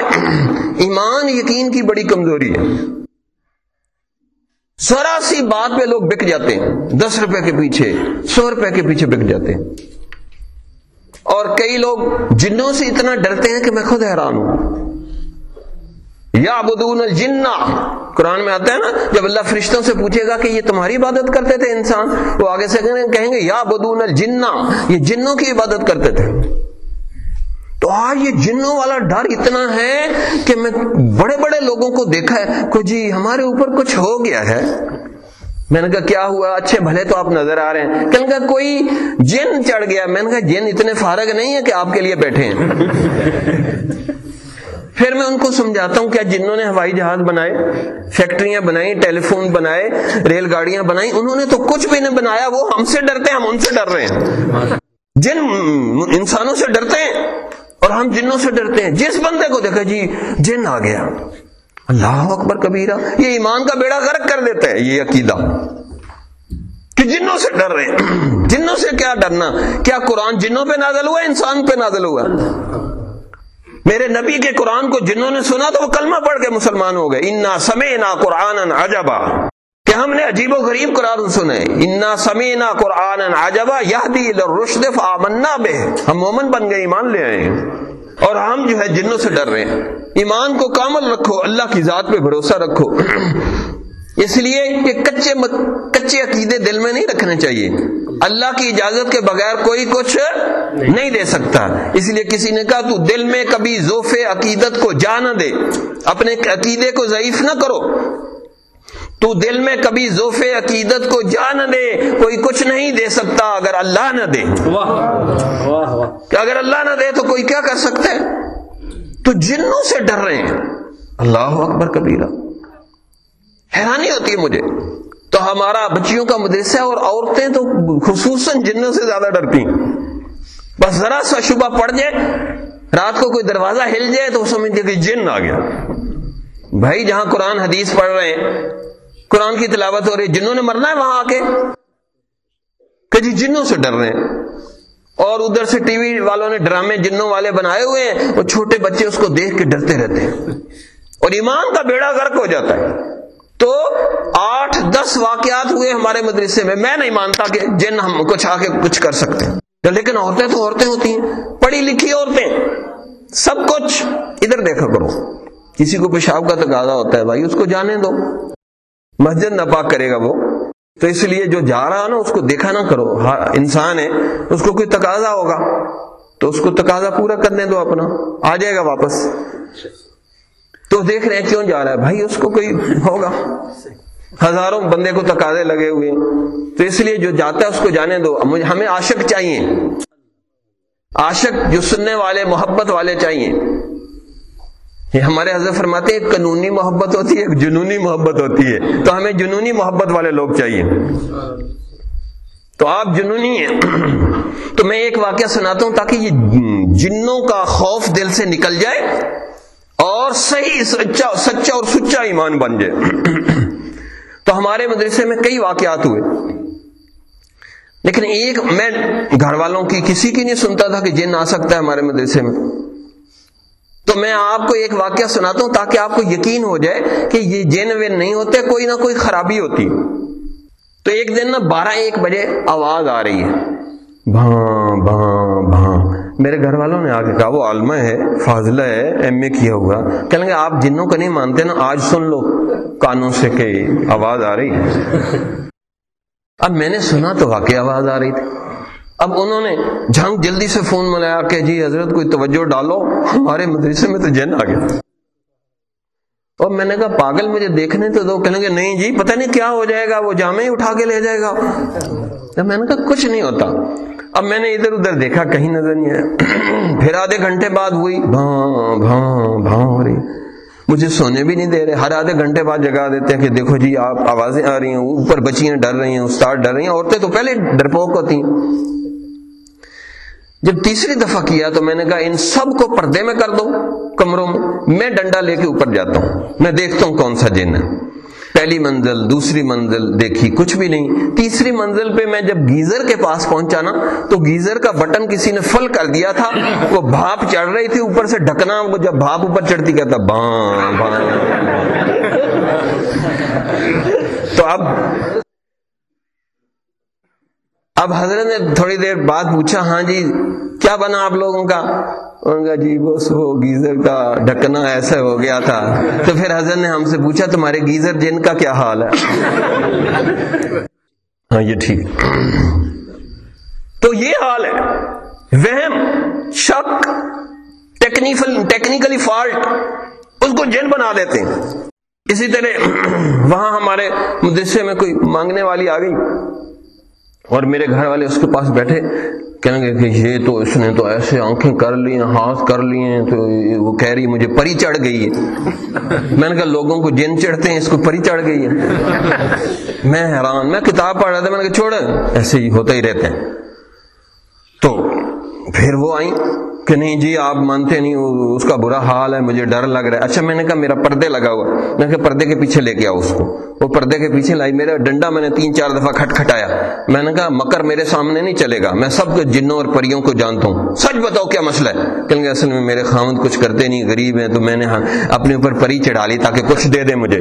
ایمان یقین کی بڑی کمزوری ہے۔ ذرا سی بات پہ لوگ بک جاتے ہیں۔ دس روپے کے پیچھے، سو روپے کے پیچھے بک جاتے ہیں۔ اور کئی لوگ جنوں سے اتنا ڈرتے ہیں کہ میں خود حیران ہوں۔ یا بدون الجنا قرآن میں آتا ہے نا، جب اللہ فرشتوں سے پوچھے گا کہ یہ تمہاری عبادت کرتے تھے انسان، وہ آگے سے کہیں گے یا بدون الجنا یہ جنوں کی عبادت کرتے تھے۔ تو آج یہ جنوں والا ڈر اتنا ہے کہ میں بڑے بڑے لوگوں کو دیکھا ہے، کہ جی ہمارے اوپر کچھ ہو گیا ہے۔ میں نے کہا، کیا ہوا؟ اچھے، بھلے تو آپ نظر آ رہے ہیں۔ کہ کہا، کوئی جن چڑھ گیا۔ میں نے کہا، جن اتنے فارغ نہیں ہے کہ آپ کے لیے بیٹھے ہیں۔ پھر میں ان کو سمجھاتا ہوں کیا جنہوں نے ہوائی جہاز بنائے، فیکٹریاں بنائی ٹیلی فون بنائے ریل گاڑیاں بنائی انہوں نے تو کچھ بھی نہیں بنایا، وہ ہم سے ڈرتے ہیں، ہم ان سے ڈر رہے ہیں۔ جن انسانوں سے ڈرتے ہیں اور ہم جنوں سے ڈرتے ہیں، جس بندے کو دیکھا جی جن آ گیا۔ اللہ اکبر کبیرہ، یہ ایمان کا بیڑا غرق کر دیتا ہے، یہ عقیدہ۔ کہ جنوں سے ڈر رہے ہیں، جنوں سے کیا ڈرنا، کیا قرآن جنوں پہ نازل ہوا، انسان پہ نازل ہوا؟ میرے نبی کے قرآن کو جنہوں نے سنا تو وہ کلمہ پڑھ کے مسلمان ہو گئے۔ انا سمے نا قرآن عجبا کہ ہم نے عجیب و غریب قرآن سنے انا سمے نا قرآن عجبا یادی رشد فامنا بے ہم مومن بن گئے، ایمان لے آئے اور ہم جو ہے جنوں سے ڈر رہے ہیں۔ ایمان کو کامل رکھو، اللہ کی ذات پہ بھروسہ رکھو۔ اس لیے کہ کچے کچے عقیدے دل میں نہیں رکھنے چاہیے۔ اللہ کی اجازت کے بغیر کوئی کچھ نہیں دے سکتا۔ اس لیے کسی نے کہا تو دل میں کبھی ذوف عقیدت کو جا نہ دے۔ اپنے عقیدے کو ضعیف نہ کرو۔ تو دل میں کبھی ذوف عقیدت کو جا نہ دے کوئی کچھ نہیں دے سکتا اگر اللہ نہ دے۔ کہ اگر اللہ نہ دے تو کوئی کیا کر سکتا ہے؟ تو جنوں سے ڈر رہے ہیں۔ اللہ اکبر کبیرہ۔ حیرانی ہوتی ہے مجھے۔ تو ہمارا بچیوں کا مدرسہ اور عورتیں تو خصوصاً جنوں سے زیادہ ڈرتی ہیں۔ بس ذرا سا شبہ پڑ جائے، رات کو کوئی دروازہ ہل جائے تو وہ سمجھتے کہ جن آ گیا۔ بھائی، جہاں قرآن حدیث پڑھ رہے ہیں، قرآن کی تلاوت ہو رہی جنہوں نے مرنا ہے وہاں آ کے۔ کہ جی جنوں سے ڈر رہے ہیں۔ اور ادھر سے ٹی وی والوں نے ڈرامے جنوں والے بنائے ہوئے ہیں، وہ چھوٹے بچے اس کو دیکھ کے ڈرتے رہتے ہیں۔ اور ایمان کا بیڑا غرق ہو جاتا ہے۔ تو آٹھ دس واقعات ہوئے ہمارے مدرسے میں۔ میں نہیں مانتا کہ جن ہم کچھ آ کے کچھ کر سکتے ہیں۔ لیکن عورتیں تو عورتیں ہوتی ہیں۔ پڑھی لکھی عورتیں۔ سب کچھ۔ ادھر دیکھا کرو۔ کسی کو پیشاب کا تقاضا ہوتا ہے، بھائی، اس کو جانے دو۔ مسجد ناپاک کرے گا وہ۔ تو اس لیے جو جا رہا نا، اس کو دیکھا نہ کرو۔ انسان ہے، اس کو کوئی تقاضا ہوگا۔ تو اس کو تقاضا پورا کرنے دو اپنا۔ آ جائے گا واپس۔ تو دیکھ رہے ہیں کیوں جا رہا ہے؟ بھائی، اس کو کوئی ہوگا۔ ہزاروں بندے کو تقاضے لگے ہوئے۔ تو اس لیے جو جاتا ہے، اس کو جانے دو۔ ہمیں عاشق چاہیے۔ عاشق جو سننے والے، محبت والے چاہیے۔ یہ ہمارے حضرت فرماتے ہیں، ایک قانونی محبت ہوتی ہے، ایک جنونی محبت ہوتی ہے۔ تو ہمیں جنونی محبت والے لوگ چاہیے۔ تو آپ جنونی ہیں۔ تو میں ایک واقعہ سناتا ہوں تاکہ یہ جنوں کا خوف دل سے نکل جائے۔ اور صحیح سچا سچا اور سچا ایمان بن جائے۔ تو ہمارے مدرسے میں کئی واقعات ہوئے۔ لیکن ایک میں گھر والوں کی کسی کی نہیں سنتا تھا کہ جن آ سکتا ہے ہمارے مدرسے میں۔ تو میں آپ کو ایک واقعہ سناتا ہوں تاکہ آپ کو یقین ہو جائے کہ یہ جین وین نہیں ہوتے، کوئی نہ کوئی خرابی ہوتی۔ تو ایک دن نا بارہ ایک بجے آواز آ رہی ہے۔ بھاں بھاں۔ میرے گھر والوں نے آگے کہا، وہ عالمہ ہے، فاضلہ ہے، ایم اے کیا ہوا۔ کہیں گے آپ جنوں کا نہیں مانتے نا، آج سن لو، کانوں سے کہ آواز آ رہی ہے۔ اب میں نے سنا تو واقعی آواز آ رہی تھی۔ اب انہوں نے جھنگ جلدی سے فون ملایا کہ جی حضرت، کوئی توجہ ڈالو، ہمارے مدرسے میں تو جن آ گیا اور میں نے کہا، پاگل، مجھے دیکھنے تو دو۔ کہیں گے نہیں جی پتہ نہیں کیا ہو جائے گا، وہ جامع ہی اٹھا کے لے جائے گا۔ تو میں نے کہا کچھ نہیں ہوتا۔ اب میں نے ادھر ادھر دیکھا، کہیں نظر نہیں آیا۔ (clears throat) پھر آدھے گھنٹے بعد ہوئی بھاں بھاں بھاں ہو رہی۔ مجھے سونے بھی نہیں دے رہے۔ ہر آدھے گھنٹے بعد جگا دیتے ہیں کہ دیکھو جی آپ آوازیں آ رہی ہیں، اوپر بچیاں ڈر رہی ہیں، استاد ڈر رہی ہیں۔ عورتیں تو پہلے ڈرپوک ہوتی ہیں۔ جب تیسری دفعہ کیا تو میں نے کہا، ان سب کو پردے میں کر دو کمروں میں میں ڈنڈا لے کے اوپر جاتا ہوں۔ میں دیکھتا ہوں کون سا جن ہے۔ پہلی منزل، دوسری منزل، دیکھی، کچھ بھی نہیں۔ تیسری منزل پہ میں جب گیزر کے پاس پہنچا نا، تو گیزر کا بٹن کسی نے فل کر دیا تھا۔ وہ بھاپ چڑھ رہی تھی اوپر سے، ڈھکنا وہ جب بھاپ اوپر چڑھتی کہتا باں باں تو اب اب حضرت نے تھوڑی دیر بعد پوچھا ہاں جی کیا بنا آپ لوگوں کا؟ ان کا جی بس وہ گیزر کا ڈھکنا ایسا ہو گیا تھا۔ تو پھر حضرت نے ہم سے پوچھا، تمہارے گیزر جن کا کیا حال ہے؟ ہاں یہ ٹھیک۔ تو یہ حال ہے۔ وہم، شک ٹیکنیکلی فالٹ اس کو جن بنا دیتے ہیں۔ اسی طرح وہاں ہمارے مدرسے میں کوئی مانگنے والی آ گئی۔ اور میرے گھر والے اس کے پاس بیٹھے کہیں گے کہ یہ تو اس نے تو ایسے آنکھیں کر لی ہیں ہاتھ کر لی ہیں تو وہ کہہ رہی مجھے پری چڑھ گئی ہے۔ (laughs) میں نے کہا، لوگوں کو جن چڑھتے ہیں، اس کو پری چڑھ گئی ہے۔ (laughs) میں حیران، میں کتاب پڑھ رہا تھا، میں نے کہا، چھوڑ، ایسے ہی ہوتا ہی رہتے ہیں۔ تو پھر وہ آئیں۔ کہ نہیں جی آپ مانتے نہیں، اس کا برا حال ہے، مجھے ڈر لگ رہا ہے۔ اچھا میں نے کہا میرا پردے لگا ہوا میں نے کہا پردے کے پیچھے لے کے آؤ اس کو۔ وہ پردے کے پیچھے لائی۔ میرا ڈنڈا میں نے تین چار دفعہ کھٹ کھٹایا۔ میں نے کہا مکر میرے سامنے نہیں چلے گا۔ میں سب جنوں اور پریوں کو جانتا ہوں۔ سچ بتاؤ کیا مسئلہ ہے؟ کہ اصل میں میرے خامد کچھ کرتے نہیں، غریب ہیں، تو میں نے ہاں اپنے اوپر پری چڑھا لی تاکہ کچھ دے دے مجھے۔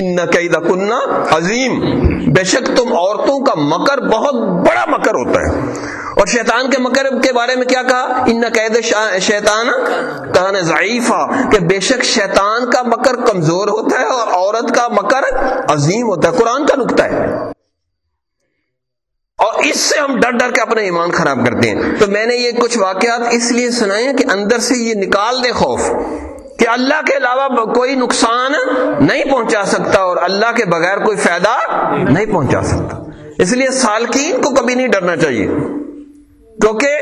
ان قیدہ کنہ عظیم بے شک تم عورتوں کا مکر بہت بڑا مکر ہوتا ہے. اور شیطان کے مکر کے بارے میں کیا کہا؟ ان قید شیطان کان ضعیفہ کہ بے شک شیطان کا مکر کمزور ہوتا ہے اور عورت کا مکر عظیم ہوتا ہے. قرآن کا نقطہ ہے. اور اس سے ہم ڈر ڈر کے اپنا ایمان خراب کرتے ہیں. تو میں نے یہ کچھ واقعات اس لیے سنائے کہ اندر سے یہ نکال دے خوف. کہ اللہ کے علاوہ کوئی نقصان نہیں پہنچا سکتا اور اللہ کے بغیر کوئی فائدہ نہیں پہنچا سکتا۔ اس لیے سالکین کو کبھی نہیں ڈرنا چاہیے۔ کیونکہ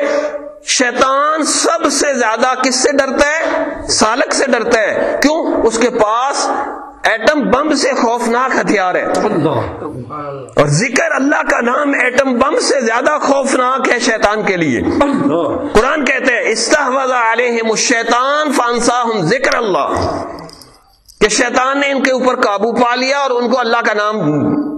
شیطان سب سے زیادہ کس سے ڈرتا ہے؟ سالک سے ڈرتا ہے۔ کیوں؟ اس کے پاس ایٹم بم سے خوفناک ہتھیار ہے۔ اور ذکر اللہ کا نام ایٹم بم سے زیادہ خوفناک ہے شیطان کے لیے۔ قرآن کہتے ہیں استحوذ علیہم الشیطان فانساہم ذکر اللہ۔ کہ شیطان نے ان کے اوپر قابو پا لیا اور ان کو اللہ کا نام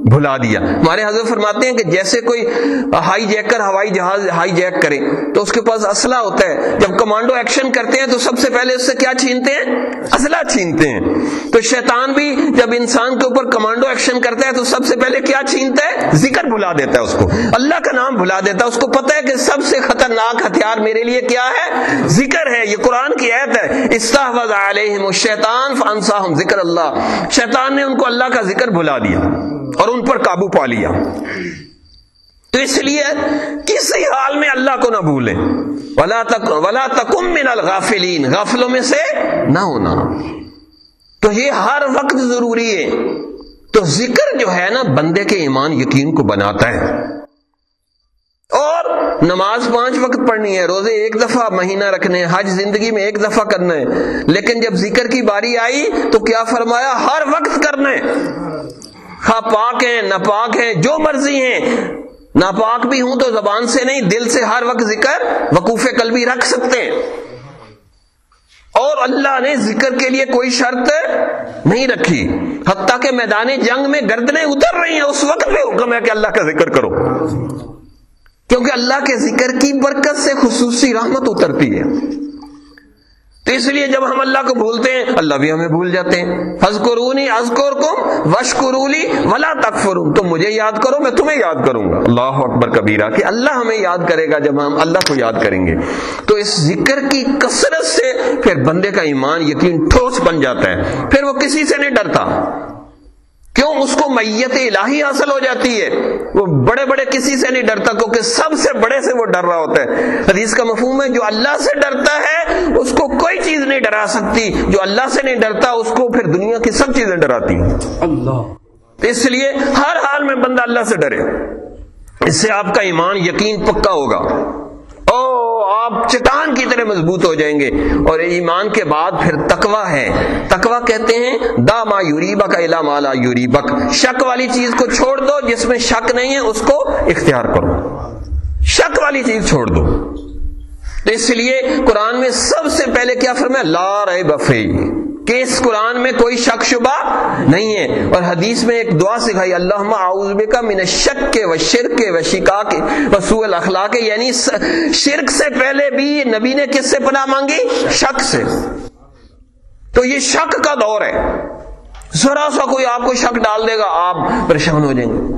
بھلا دیا۔ ہمارے حضرت فرماتے ہیں کہ جیسے کوئی ہائی جیک ہوائی جہاز ہائی جیک کرے، تو اس کے پاس اسلحہ ہوتا ہے۔ جب کمانڈو ایکشن کرتے ہیں تو سب سے پہلے اس سے کیا چھینتے ہیں؟ اسلحہ چھینتے ہیں۔ تو شیطان بھی جب انسان کے اوپر کمانڈو ایکشن کرتا ہے تو سب سے پہلے کیا چھینتا ہے؟ ذکر بھلا دیتا ہے اس کو۔ اللہ کا نام بھلا دیتا ہے۔ اس کو پتا ہے کہ سب سے خطرناک ہتھیار میرے لیے کیا ہے؟ ذکر ہے۔ یہ قرآن کی عیت ہے۔ استحوذ علیہم الشیطان فانساہم ذکر اللہ، شیطان نے ان کو اللہ کا ذکر بھلا دیا اور ان پر قابو پا لیا۔ تو اس لیے کسی حال میں اللہ کو نہ بھولیں؟ ولا تک ولا تکم من الغافلین غافلوں میں سے نہ ہونا۔ تو یہ ہر وقت ضروری ہے۔ تو ذکر جو ہے نا، بندے کے ایمان یقین کو بناتا ہے۔ نماز پانچ وقت پڑھنی ہے، روزے ایک دفعہ مہینہ رکھنے ہیں، حج زندگی میں ایک دفعہ کرنا ہے لیکن جب ذکر کی باری آئی تو کیا فرمایا؟ ہر وقت کرنا ہے ہاں پاک ہیں، ناپاک ہیں، جو مرضی ہیں۔ ناپاک بھی ہوں تو زبان سے نہیں، دل سے ہر وقت ذکر وقوف قلبی رکھ سکتے ہیں۔ اور اللہ نے ذکر کے لیے کوئی شرط نہیں رکھی۔ حتیٰ کہ میدان جنگ میں گردنیں اتر رہی ہیں، اس وقت بھی حکم ہے کہ اللہ کا ذکر کرو۔ کیونکہ اللہ کے ذکر کی برکت سے خصوصی رحمت اترتی ہے۔ تو اس لیے جب ہم اللہ کو بھولتے ہیں، اللہ بھی ہمیں بھول جاتے ہیں۔ حز قرونی ازکور کم وشقرولی ولا تکفر تم مجھے یاد کرو، میں تمہیں یاد کروں گا۔ اللہ اکبر کبیرہ، کہ اللہ ہمیں یاد کرے گا جب ہم اللہ کو یاد کریں گے۔ تو اس ذکر کی کثرت سے پھر بندے کا ایمان یقین ٹھوس بن جاتا ہے۔ پھر وہ کسی سے نہیں ڈرتا۔ کیوں اس کو میت الہی حاصل ہو جاتی ہے؟ وہ بڑے بڑے کسی سے نہیں ڈرتا کیونکہ سب سے بڑے سے وہ ڈر رہا ہوتا ہے۔ حدیث کا مفہوم ہے جو اللہ سے ڈرتا ہے اس کو کوئی چیز نہیں ڈرا سکتی۔ جو اللہ سے نہیں ڈرتا اس کو پھر دنیا کی سب چیزیں ڈراتی اللہ۔ اس لیے ہر حال میں بندہ اللہ سے ڈرے۔ اس سے آپ کا ایمان یقین پکا ہوگا۔ آپ چٹان کی طرح مضبوط ہو جائیں گے۔ اور ایمان کے بعد پھر تکوا ہے۔ تکوا کہتے ہیں دا ما یوریبک الا ما مالا یوریبک۔ شک والی چیز کو چھوڑ دو، جس میں شک نہیں ہے، اس کو اختیار کرو۔ شک والی چیز چھوڑ دو۔ تو اس لیے قرآن میں سب سے پہلے کیا فرمایا؟ لا رہے بفے کہ اس قرآن میں کوئی شک شبہ نہیں ہے۔ اور حدیث میں ایک دعا سکھائی اللہ اعوذ کا من شک کے و شرک کے و شکا کے و سو یعنی شرک سے پہلے بھی نبی نے کس سے پناہ مانگی؟ شک سے۔ تو یہ شک کا دور ہے۔ ذرا سا کوئی آپ کو شک ڈال دے گا، آپ پریشان ہو جائیں گے۔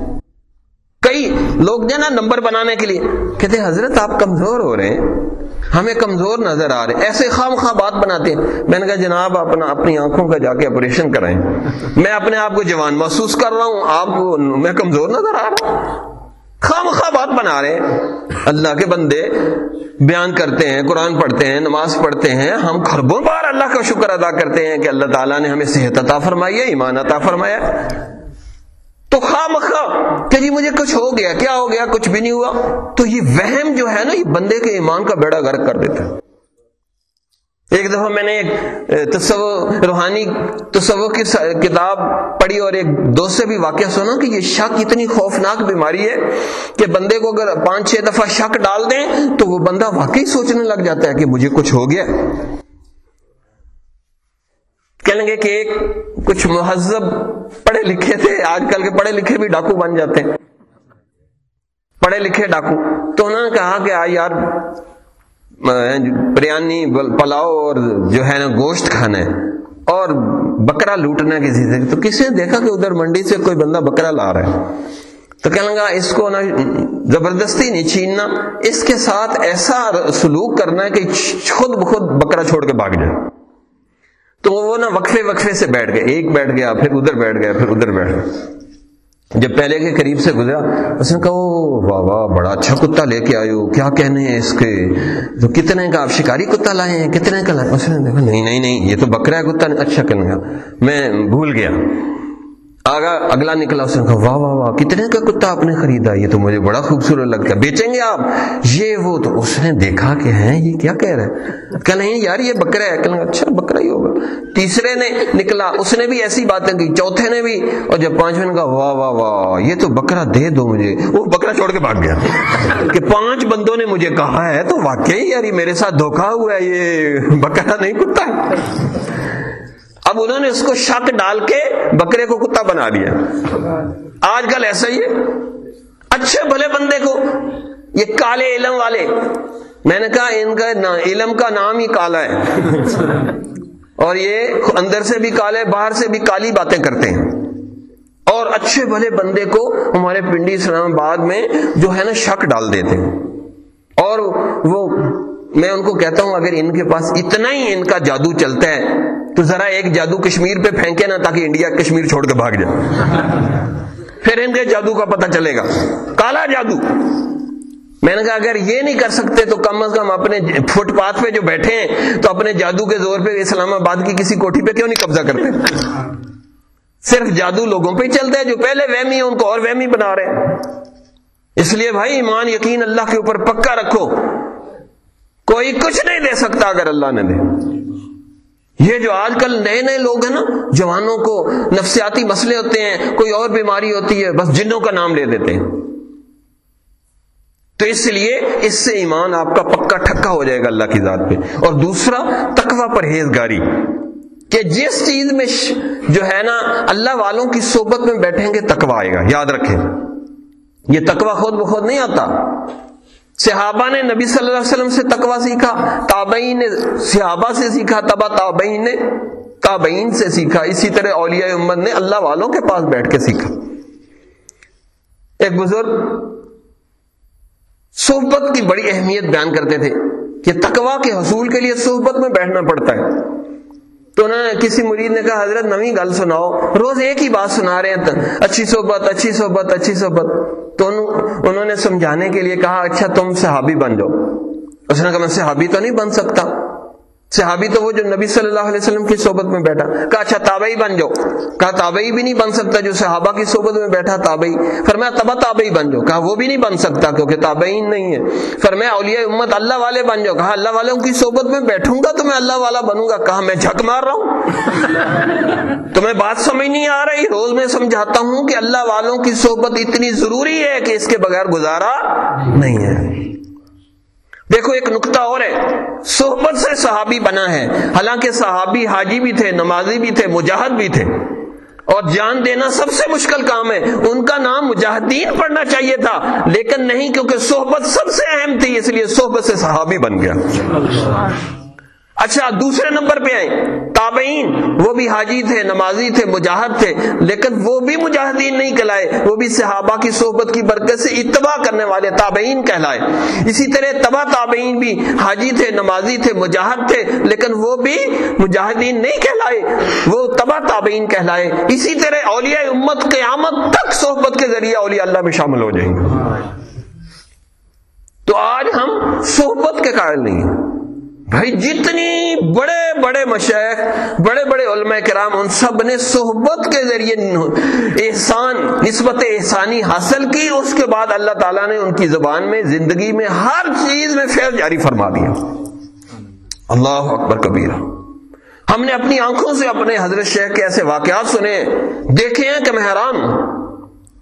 کئی لوگ جو نا نمبر بنانے کے لیے کہتے حضرت آپ کمزور ہو رہے ہیں۔ ہمیں کمزور نظر آ رہے ہیں۔ ایسے خام خواہ بات بناتے ہیں۔ میں نے کہا، جناب، اپنا اپنی آنکھوں کا جا کے آپریشن کرائیں۔ میں اپنے آپ کو جوان محسوس کر رہا ہوں۔ آپ کو میں کمزور نظر آ رہا ہوں۔ خام خواہ بات بنا رہے ہیں۔ اللہ کے بندے بیان کرتے ہیں، قرآن پڑھتے ہیں، نماز پڑھتے ہیں۔ ہم خربوں بار اللہ کا شکر ادا کرتے ہیں کہ اللہ تعالیٰ نے ہمیں صحت عطا فرمائی ہے، ایمان عطا فرمایا تو خواہ مخواہ، کہ جی مجھے کچھ ہو گیا، کیا ہو گیا، کچھ بھی نہیں ہوا؟ تو یہ وہم جو ہے نا، یہ بندے کے ایمان کا بیڑا غرق کر دیتا ہے۔ ایک دفعہ میں نے ایک تصور، روحانی تصور کی کتاب پڑھی اور ایک دوست سے بھی واقعہ سنا کہ یہ شک اتنی خوفناک بیماری ہے کہ بندے کو اگر پانچ چھ دفعہ شک ڈال دیں تو وہ بندہ واقعی سوچنے لگ جاتا ہے کہ مجھے کچھ ہو گیا۔ کہنے گے کہ ایک کچھ مہذب پڑھے لکھے تھے، آج کل کے پڑھے لکھے بھی ڈاکو بن جاتے ہیں۔ پڑھے لکھے ڈاکو۔ تو انہوں نے کہا کہ آ یار، بریانی، پلاؤ اور جو ہے نا گوشت کھانا ہے اور بکرا لوٹنا کسی سے۔ تو کسی نے دیکھا کہ ادھر منڈی سے کوئی بندہ بکرا لا رہا ہے۔ تو کہنے لگا، اس کو نا زبردستی نہیں چھیننا، اس کے ساتھ ایسا سلوک کرنا ہے کہ خود بخود بکرا چھوڑ کے بھاگ جائے۔ تو وہ نا وقفے وقفے سے بیٹھ گئے۔ ایک بیٹھ گیا، پھر ادھر بیٹھ گیا، پھر ادھر بیٹھ گیا۔ جب پہلے کے قریب سے گزرا، اس نے کہا واہ واہ، بڑا اچھا کتا لے کے آئے ہو۔ کیا کہنے ہیں اس کے؟ تو کتنے کا آپ شکاری کتا لائے ہیں؟ کتنے کا لائے اس نے دیکھا نہیں نہیں نہیں، یہ تو بکرا ہے۔ کتا اچھا کہنے کا۔ میں بھول گیا۔ آگا، اگلا نکلا اس نے کہا، واہ واہ واہ، کتنے کا کتا آپ نے خریدا؟ یہ تو مجھے بڑا خوبصورت لگتا ہے۔ بیچیں گے آپ؟ یہ وہ تو اس نے دیکھا کہ ہیں، یہ کیا کہہ رہے ہیں؟ کہ نہیں یار، یہ بکرا ہے۔ کہ اچھا بکرا ہی ہوگا۔ تیسرے نے نکلا، اس نے بھی ایسی باتیں کی۔ چوتھے نے بھی۔ اور جب پانچویں نے کہا، واہ واہ واہ، یہ تو بکرا دے دو مجھے۔ وہ بکرا چھوڑ کے بھاگ گیا۔ (laughs) کہ پانچ بندوں نے مجھے کہا ہے تو واقعی، یار، یہ میرے ساتھ دھوکا ہوا ہے، یہ بکرا نہیں کتا۔ ہے اب انہوں نے اس کو شک ڈال کے بکرے کو کتا بنا دیا۔ آج کل ایسا ہی ہے۔ اچھے بھلے بندے کو۔ یہ کالے علم والے۔ میں نے کہا ان کا علم کا نام ہی کالا ہے۔ اور یہ اندر سے بھی کالے، باہر سے بھی کالی باتیں کرتے ہیں۔ اور اچھے بھلے بندے کو ہمارے پنڈی اسلام آباد میں جو ہے نا شک ڈال دیتے ہیں۔ اور وہ میں ان کو کہتا ہوں، اگر ان کے پاس اتنا ہی ان کا جادو چلتا ہے، تو ذرا ایک جادو کشمیر پہ پھینکے نا تاکہ انڈیا کشمیر چھوڑ کے بھاگ جائے۔ پھر ان کے جادو کا پتہ چلے گا۔ کالا جادو۔ میں نے کہا، اگر یہ نہیں کر سکتے، تو کم از کم اپنے فٹ پاتھ پہ جو بیٹھے ہیں، تو اپنے جادو کے زور پہ اسلام آباد کی کسی کوٹھی پہ کیوں نہیں قبضہ کرتے؟ صرف جادو لوگوں پہ چلتا ہے، جو پہلے وہمی ہیں، ان کو اور وہمی بنا رہے ہیں۔ اس لیے بھائی، ایمان، یقین، اللہ کے اوپر پکا رکھو۔ کوئی کچھ نہیں دے سکتا اگر اللہ نے دے۔ یہ جو آج کل نئے نئے لوگ ہیں نا، جوانوں کو نفسیاتی مسئلے ہوتے ہیں، کوئی اور بیماری ہوتی ہے، بس جنوں کا نام لے دیتے ہیں۔ تو اس لیے اس سے ایمان آپ کا پکا ٹھکا ہو جائے گا اللہ کی ذات پہ۔ اور دوسرا، تقوی پرہیزگاری۔ کہ جس چیز میں جو ہے نا، اللہ والوں کی صحبت میں بیٹھیں گے، تقوی آئے گا۔ یاد رکھیں، یہ تقوی خود بخود نہیں آتا۔ صحابہ نے نبی صلی اللہ علیہ وسلم سے تقوا سیکھا، تابعین نے صحابہ سے سیکھا، تبا تابعین نے تابعین سے سیکھا۔ اسی طرح اولیاء امت نے اللہ والوں کے پاس بیٹھ کے سیکھا۔ ایک بزرگ صحبت کی بڑی اہمیت بیان کرتے تھے کہ تقوا کے حصول کے لیے صحبت میں بیٹھنا پڑتا ہے۔ تو انہوں نے کسی مرید نے کہا، حضرت نویں گل سناؤ۔ روز ایک ہی بات سنا رہے ہیں اچھی صحبت اچھی صحبت اچھی صحبت۔ تو انہوں نے سمجھانے کے لیے کہا اچھا تم صحابی بن جاؤ۔ اس نے کہا، میں صحابی تو نہیں بن سکتا۔ صحابی تو وہ جو نبی صلی اللہ علیہ وسلم کی صحبت میں بیٹھا۔ کہا اچھا تابعی بن جاؤ۔ کہا، تابعی بھی نہیں بن سکتا جو صحابہ کی صحبت میں بیٹھا، تابعی۔ فرمایا، تبا تابعی بن جاؤ۔ کہا، وہ بھی نہیں بن سکتا کیونکہ تابعین نہیں ہے فرمایا، اولیاء امت اللہ والے بن جاؤ۔ کہا، اللہ والوں کی صحبت میں بیٹھوں گا تو میں اللہ والا بنوں گا۔ کہا، میں جھک مار رہا ہوں۔ تمہیں بات سمجھ نہیں آ رہی۔ روز میں سمجھاتا ہوں کہ اللہ والوں کی صحبت اتنی ضروری ہے کہ اس کے بغیر گزارا نہیں ہے۔ دیکھو ایک نقطہ اور ہے۔ صحبت سے صحابی بنا ہے۔ حالانکہ صحابی حاجی بھی تھے، نمازی بھی تھے، مجاہد بھی تھے۔ اور جان دینا سب سے مشکل کام ہے۔ ان کا نام مجاہدین پڑھنا چاہیے تھا، لیکن نہیں، کیونکہ صحبت سب سے اہم تھی، اس لیے صحبت سے صحابی بن گیا۔ اچھا دوسرے نمبر پہ آئے تابعین، وہ بھی حاجی تھے، نمازی تھے، مجاہد تھے، لیکن وہ بھی مجاہدین نہیں کہلائے۔ وہ بھی صحابہ کی صحبت کی برکت سے اتباع کرنے والے تابعین کہلائے۔ اسی طرح تبا تابعین بھی حاجی تھے، نمازی تھے، مجاہد تھے، لیکن وہ بھی مجاہدین نہیں کہلائے۔ وہ تبا تابعین کہلائے۔ اسی طرح اولیاء امت قیامت تک صحبت کے ذریعے اولیاء اللہ میں شامل ہو جائیں گے۔ تو آج ہم صحبت کے قائل نہیں ہیں۔ بھائی جتنی بڑے بڑے مشیخ بڑے بڑے علماء کرام، ان سب نے صحبت کے ذریعے احسان، نسبت احسانی حاصل کی، اس کے بعد اللہ تعالیٰ نے ان کی زبان میں، زندگی میں ہر چیز میں فیض جاری فرما دیا۔ اللہ اکبر کبیر ہم نے اپنی آنکھوں سے اپنے حضرت شیخ کے ایسے واقعات سنے، دیکھے ہیں کہ میں حیران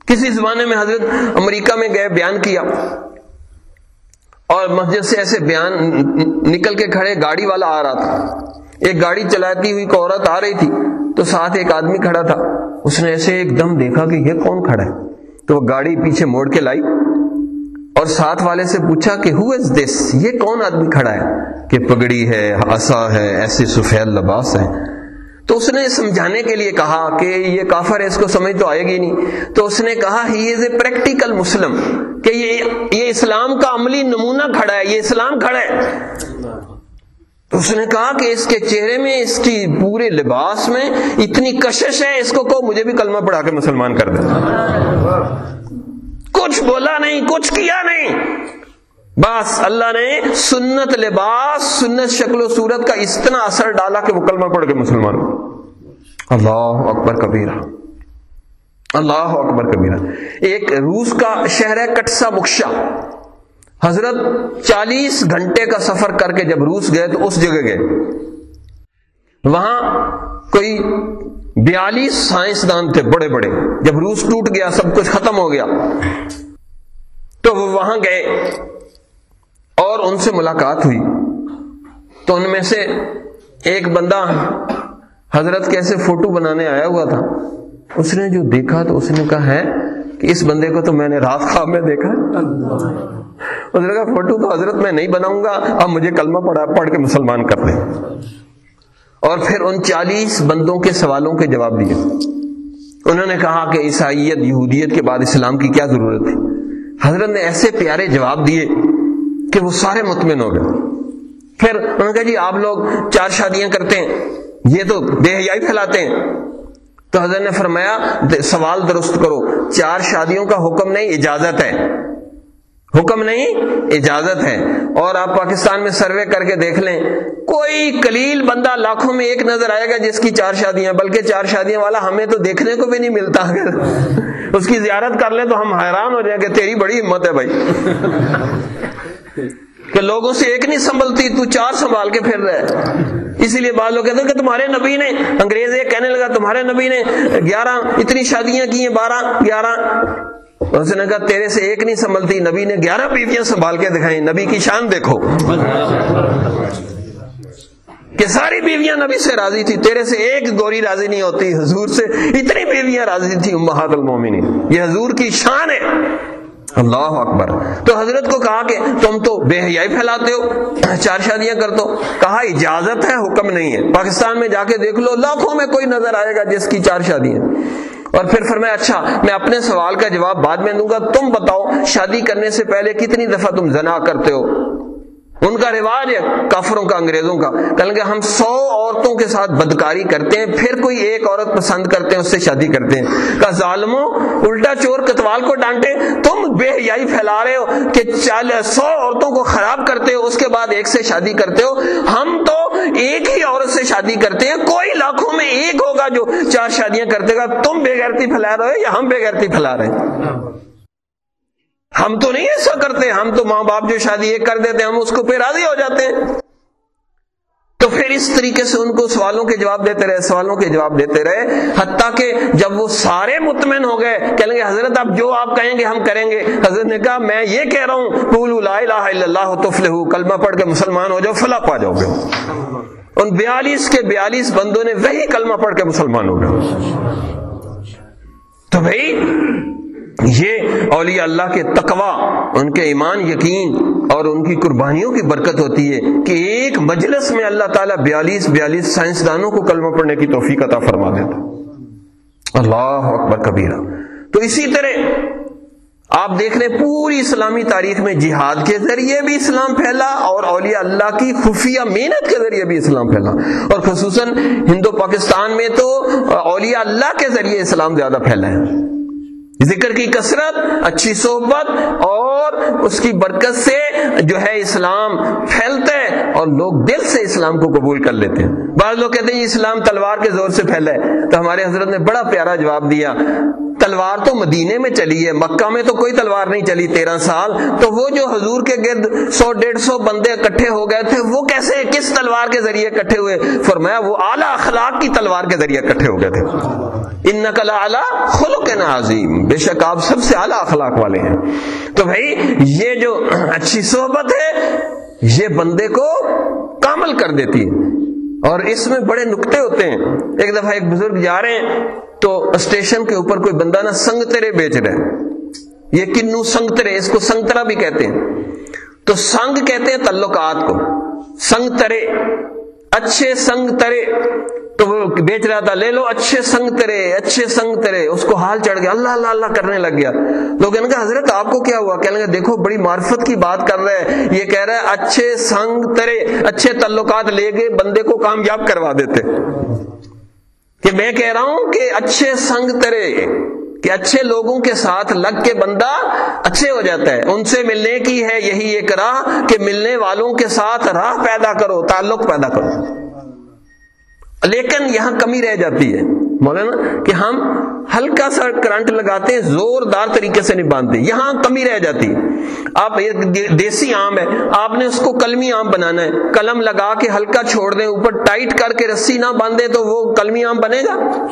کسی زمانے میں حضرت امریکہ میں گئے، بیان کیا۔ اور مسجد سے ایسے بیان نکل کے کھڑے، گاڑی والا آ رہا تھا۔ ایک گاڑی چلاتی ہوئی کو عورت آ رہی تھی، تو ساتھ ایک آدمی کھڑا تھا۔ اس نے ایسے ایک دم دیکھا کہ یہ کون کھڑا ہے۔ تو وہ گاڑی پیچھے موڑ کے لائی اور ساتھ والے سے پوچھا کہ ہو از دس یہ کون آدمی کھڑا ہے؟ کہ پگڑی ہے آسا ہے، ایسے سفید لباس ہے تو اس نے سمجھانے کے لیے کہا کہ یہ کافر ہے، اس کو سمجھ تو آئے گی نہیں۔ تو اس نے کہا ہی از اے پریکٹیکل مسلم کہ یہ یہ اسلام کا عملی نمونہ کھڑا ہے، یہ اسلام کھڑا ہے۔ تو اس نے کہا کہ اس کے چہرے میں، اس کی پورے لباس میں اتنی کشش ہے، اس کو کہو، مجھے بھی کلمہ پڑھا کے مسلمان کر دے۔ کچھ بولا نہیں، کچھ کیا نہیں۔ بس اللہ نے سنت لباس، سنت شکل و صورت کا اتنا اثر ڈالا کہ وہ کلمہ پڑھ کے مسلمان اللہ اکبر کبیرہ۔ اللہ اکبر کبیرہ۔ ایک روس کا شہر ہے کٹسا مکشا حضرت چالیس گھنٹے کا سفر کر کے جب روس گئے تو اس جگہ گئے۔ وہاں کوئی بیالیس سائنسدان تھے بڑے بڑے۔ جب روس ٹوٹ گیا، سب کچھ ختم ہو گیا۔ تو وہ وہاں گئے۔ اور ان سے ملاقات ہوئی۔ تو ان میں سے ایک بندہ حضرت کیسے فوٹو بنانے آیا ہوا تھا۔ اس نے جو دیکھا تو اس نے کہا ہے کہ اس بندے کو تو میں نے رات خواب میں دیکھا۔ اس نے کہا، فوٹو تو حضرت میں نہیں بناؤں گا، اب مجھے کلمہ پڑھا، پڑھ کے مسلمان کر دیں۔ اور پھر ان چالیس بندوں کے سوالوں کے جواب دیے۔ انہوں نے کہا کہ عیسائیت، یہودیت کے بعد اسلام کی کیا ضرورت ہے؟ حضرت نے ایسے پیارے جواب دیے کہ وہ سارے مطمئن ہو گئے۔ پھر انہوں نے کہا جی آپ لوگ چار شادیاں کرتے ہیں، یہ تو بے حیائی پھیلاتے ہیں۔ تو حضرت نے فرمایا، سوال درست کرو، چار شادیوں کا حکم نہیں، اجازت ہے۔ حکم نہیں، اجازت ہے۔ اور آپ پاکستان میں سروے کر کے دیکھ لیں، کوئی کلیل بندہ لاکھوں میں ایک نظر آئے گا جس کی چار شادیاں، بلکہ چار شادیاں والا ہمیں تو دیکھنے کو بھی نہیں ملتا۔ اگر اس کی زیارت کر لیں تو ہم حیران ہو جائیں کہ تیری بڑی ہمت ہے بھائی۔ کہ لوگوں سے ایک نہیں سنبھلتی، تو چار سنبھال کے پھر رہے۔ اسی لیے بعض لوگ کہتے ہیں کہ تمہارے نبی نے، انگریز یہ کہنے لگا، تمہارے نبی نے گیارہ، اتنی شادیاں کی ہیں، بارہ، گیارہ۔ اس نے کہا، تیرے سے ایک نہیں سنبھلتی، نبی نے گیارہ بیویاں سنبھال کے دکھائی نبی کی شان دیکھو۔ کہ ساری بیویاں نبی سے راضی تھی تیرے سے ایک گوری راضی نہیں ہوتی، حضور سے اتنی بیویاں راضی تھی امہات المومنین۔ یہ حضور کی شان ہے۔ اللہ اکبر۔ تو حضرت کو کہا کہ تم تو بے حیائی پھیلاتے ہو، چار شادیاں کر دو کہا، اجازت ہے، حکم نہیں ہے۔ پاکستان میں جا کے دیکھ لو، لاکھوں میں کوئی نظر آئے گا جس کی چار شادیاں۔ اور پھر فرمایا اچھا میں اپنے سوال کا جواب بعد میں دوں گا۔ تم بتاؤ، شادی کرنے سے پہلے کتنی دفعہ تم زنا کرتے ہو؟ ان کا رواج ہے کافروں کا، انگریزوں کا۔ کہیں گے ہم سو عورتوں کے ساتھ بدکاری کرتے ہیں، پھر کوئی ایک عورت پسند کرتے ہیں، اس سے شادی کرتے ہیں۔ کہ ظالموں، الٹا چور کتوال کو ڈانٹے، تم بے حیائی پھیلا رہے ہو کہ چال سو عورتوں کو خراب کرتے ہو، اس کے بعد ایک سے شادی کرتے ہو۔ ہم تو ایک ہی عورت سے شادی کرتے ہیں، کوئی لاکھوں میں ایک ہوگا جو چار شادیاں کرتے گا، تم بے غیرتی پھیلا رہے ہو یا ہم بے غیرتی پھیلا رہے ہیں؟ ہم تو نہیں ایسا کرتے، ہم تو ماں باپ جو شادی ایک کر دیتے ہیں ہم اس کو پہ راضی ہو جاتے ہیں۔ تو پھر اس طریقے سے ان کو سوالوں کے جواب دیتے رہے، سوالوں کے جواب دیتے رہے، حتیٰ کہ جب وہ سارے مطمئن ہو گئے کہیں گے حضرت، آپ جو آپ کہیں گے، ہم کریں گے۔ حضرت نے کہا، میں یہ کہہ رہا ہوں لا الہ الا اللہ تفلح کلمہ پڑھ کے مسلمان ہو جاؤ فلا پا جاؤ گے۔ ان بیالیس کے بیالیس بندوں نے وہی کلمہ پڑھ کے مسلمان ہو گئے۔ تو بھائی یہ اولیاء اللہ کے تقوا ان کے ایمان، یقین اور ان کی قربانیوں کی برکت ہوتی ہے کہ ایک مجلس میں اللہ تعالیٰ بیالیس بیالیس سائنسدانوں کو کلمہ پڑھنے کی توفیق عطا فرما دیتا۔ اللہ اکبر کبیرہ۔ تو اسی طرح آپ دیکھ لیں پوری اسلامی تاریخ میں جہاد کے ذریعے بھی اسلام پھیلا اور اولیاء اللہ کی خفیہ محنت کے ذریعے بھی اسلام پھیلا۔ اور خصوصاً ہندو پاکستان میں تو اولیاء اللہ کے ذریعے اسلام زیادہ پھیلا ہے۔ ذکر کی کثرت، اچھی صحبت اور اس کی برکت سے جو ہے اسلام پھیلتا ہے اور لوگ دل سے اسلام کو قبول کر لیتے ہیں۔ بعض لوگ کہتے ہیں اسلام تلوار کے زور سے پھیلا ہے۔ تو ہمارے حضرت نے بڑا پیارا جواب دیا، تلوار تو مدینے میں چلی ہے، مکہ میں تو کوئی تلوار نہیں چلی تیرہ سال۔ تو وہ جو حضور کے گرد سو، ڈیڑھ سو بندے اکٹھے ہو گئے تھے، وہ کیسے، کس تلوار کے ذریعے اکٹھے ہوئے؟ فرمایا وہ اعلیٰ اخلاق کی تلوار کے ذریعے اکٹھے ہو گئے تھے۔ ان نقل اعلیٰ خلق عظیم۔ بے شک آپ سب سے اعلیٰ اخلاق والے ہیں۔ تو بھائی، یہ جو اچھی صحبت ہے، یہ بندے کو کامل کر دیتی ہے۔ اور اس میں بڑے نقطے ہوتے ہیں۔ ایک دفعہ ایک بزرگ جا رہے ہیں، تو اسٹیشن کے اوپر کوئی بندہ نا سنگترے بیچ رہے یہ کنو سنگترے اس کو سنگترا بھی کہتے ہیں۔ تو سنگ کہتے ہیں تعلقات کو۔ سنگترے اچھے سنگ ترے۔ تو وہ بیچ رہا تھا، لے لو، اچھے سنگ ترے اچھے سنگ ترے اس کو حال چڑھ گیا۔ اللہ اللہ اللہ کرنے لگ گیا۔ لوگ کہنے کا حضرت، آپ کو کیا ہوا؟ کہنے دیکھو، بڑی معرفت کی بات کر رہے ہیں۔ یہ کہہ رہا ہے اچھے سنگ ترے اچھے تعلقات لے گئے، بندے کو کامیاب کروا دیتے۔ کہ میں کہہ رہا ہوں کہ اچھے سنگ ترے کہ اچھے لوگوں کے ساتھ لگ کے بندہ اچھے ہو جاتا ہے۔ ان سے ملنے کی ہے یہی ایک راہ، کہ ملنے والوں کے ساتھ راہ پیدا کرو، تعلق پیدا کرو۔ لیکن یہاں کمی رہ جاتی ہے۔ مولانا، کہ ہم ہلکا سا کرنٹ لگاتے ہیں، زوردار طریقے سے نہیں باندھتے۔ یہاں کمی رہ جاتی۔ آپ دیسی آم ہے۔ آپ نے اس کو کلمی آم بنانا ہے۔ قلم لگا کے ہلکا چھوڑ دیں، اوپر ٹائٹ کر کے رسی نہ باندھے تو وہ کلمی آم بنے گا۔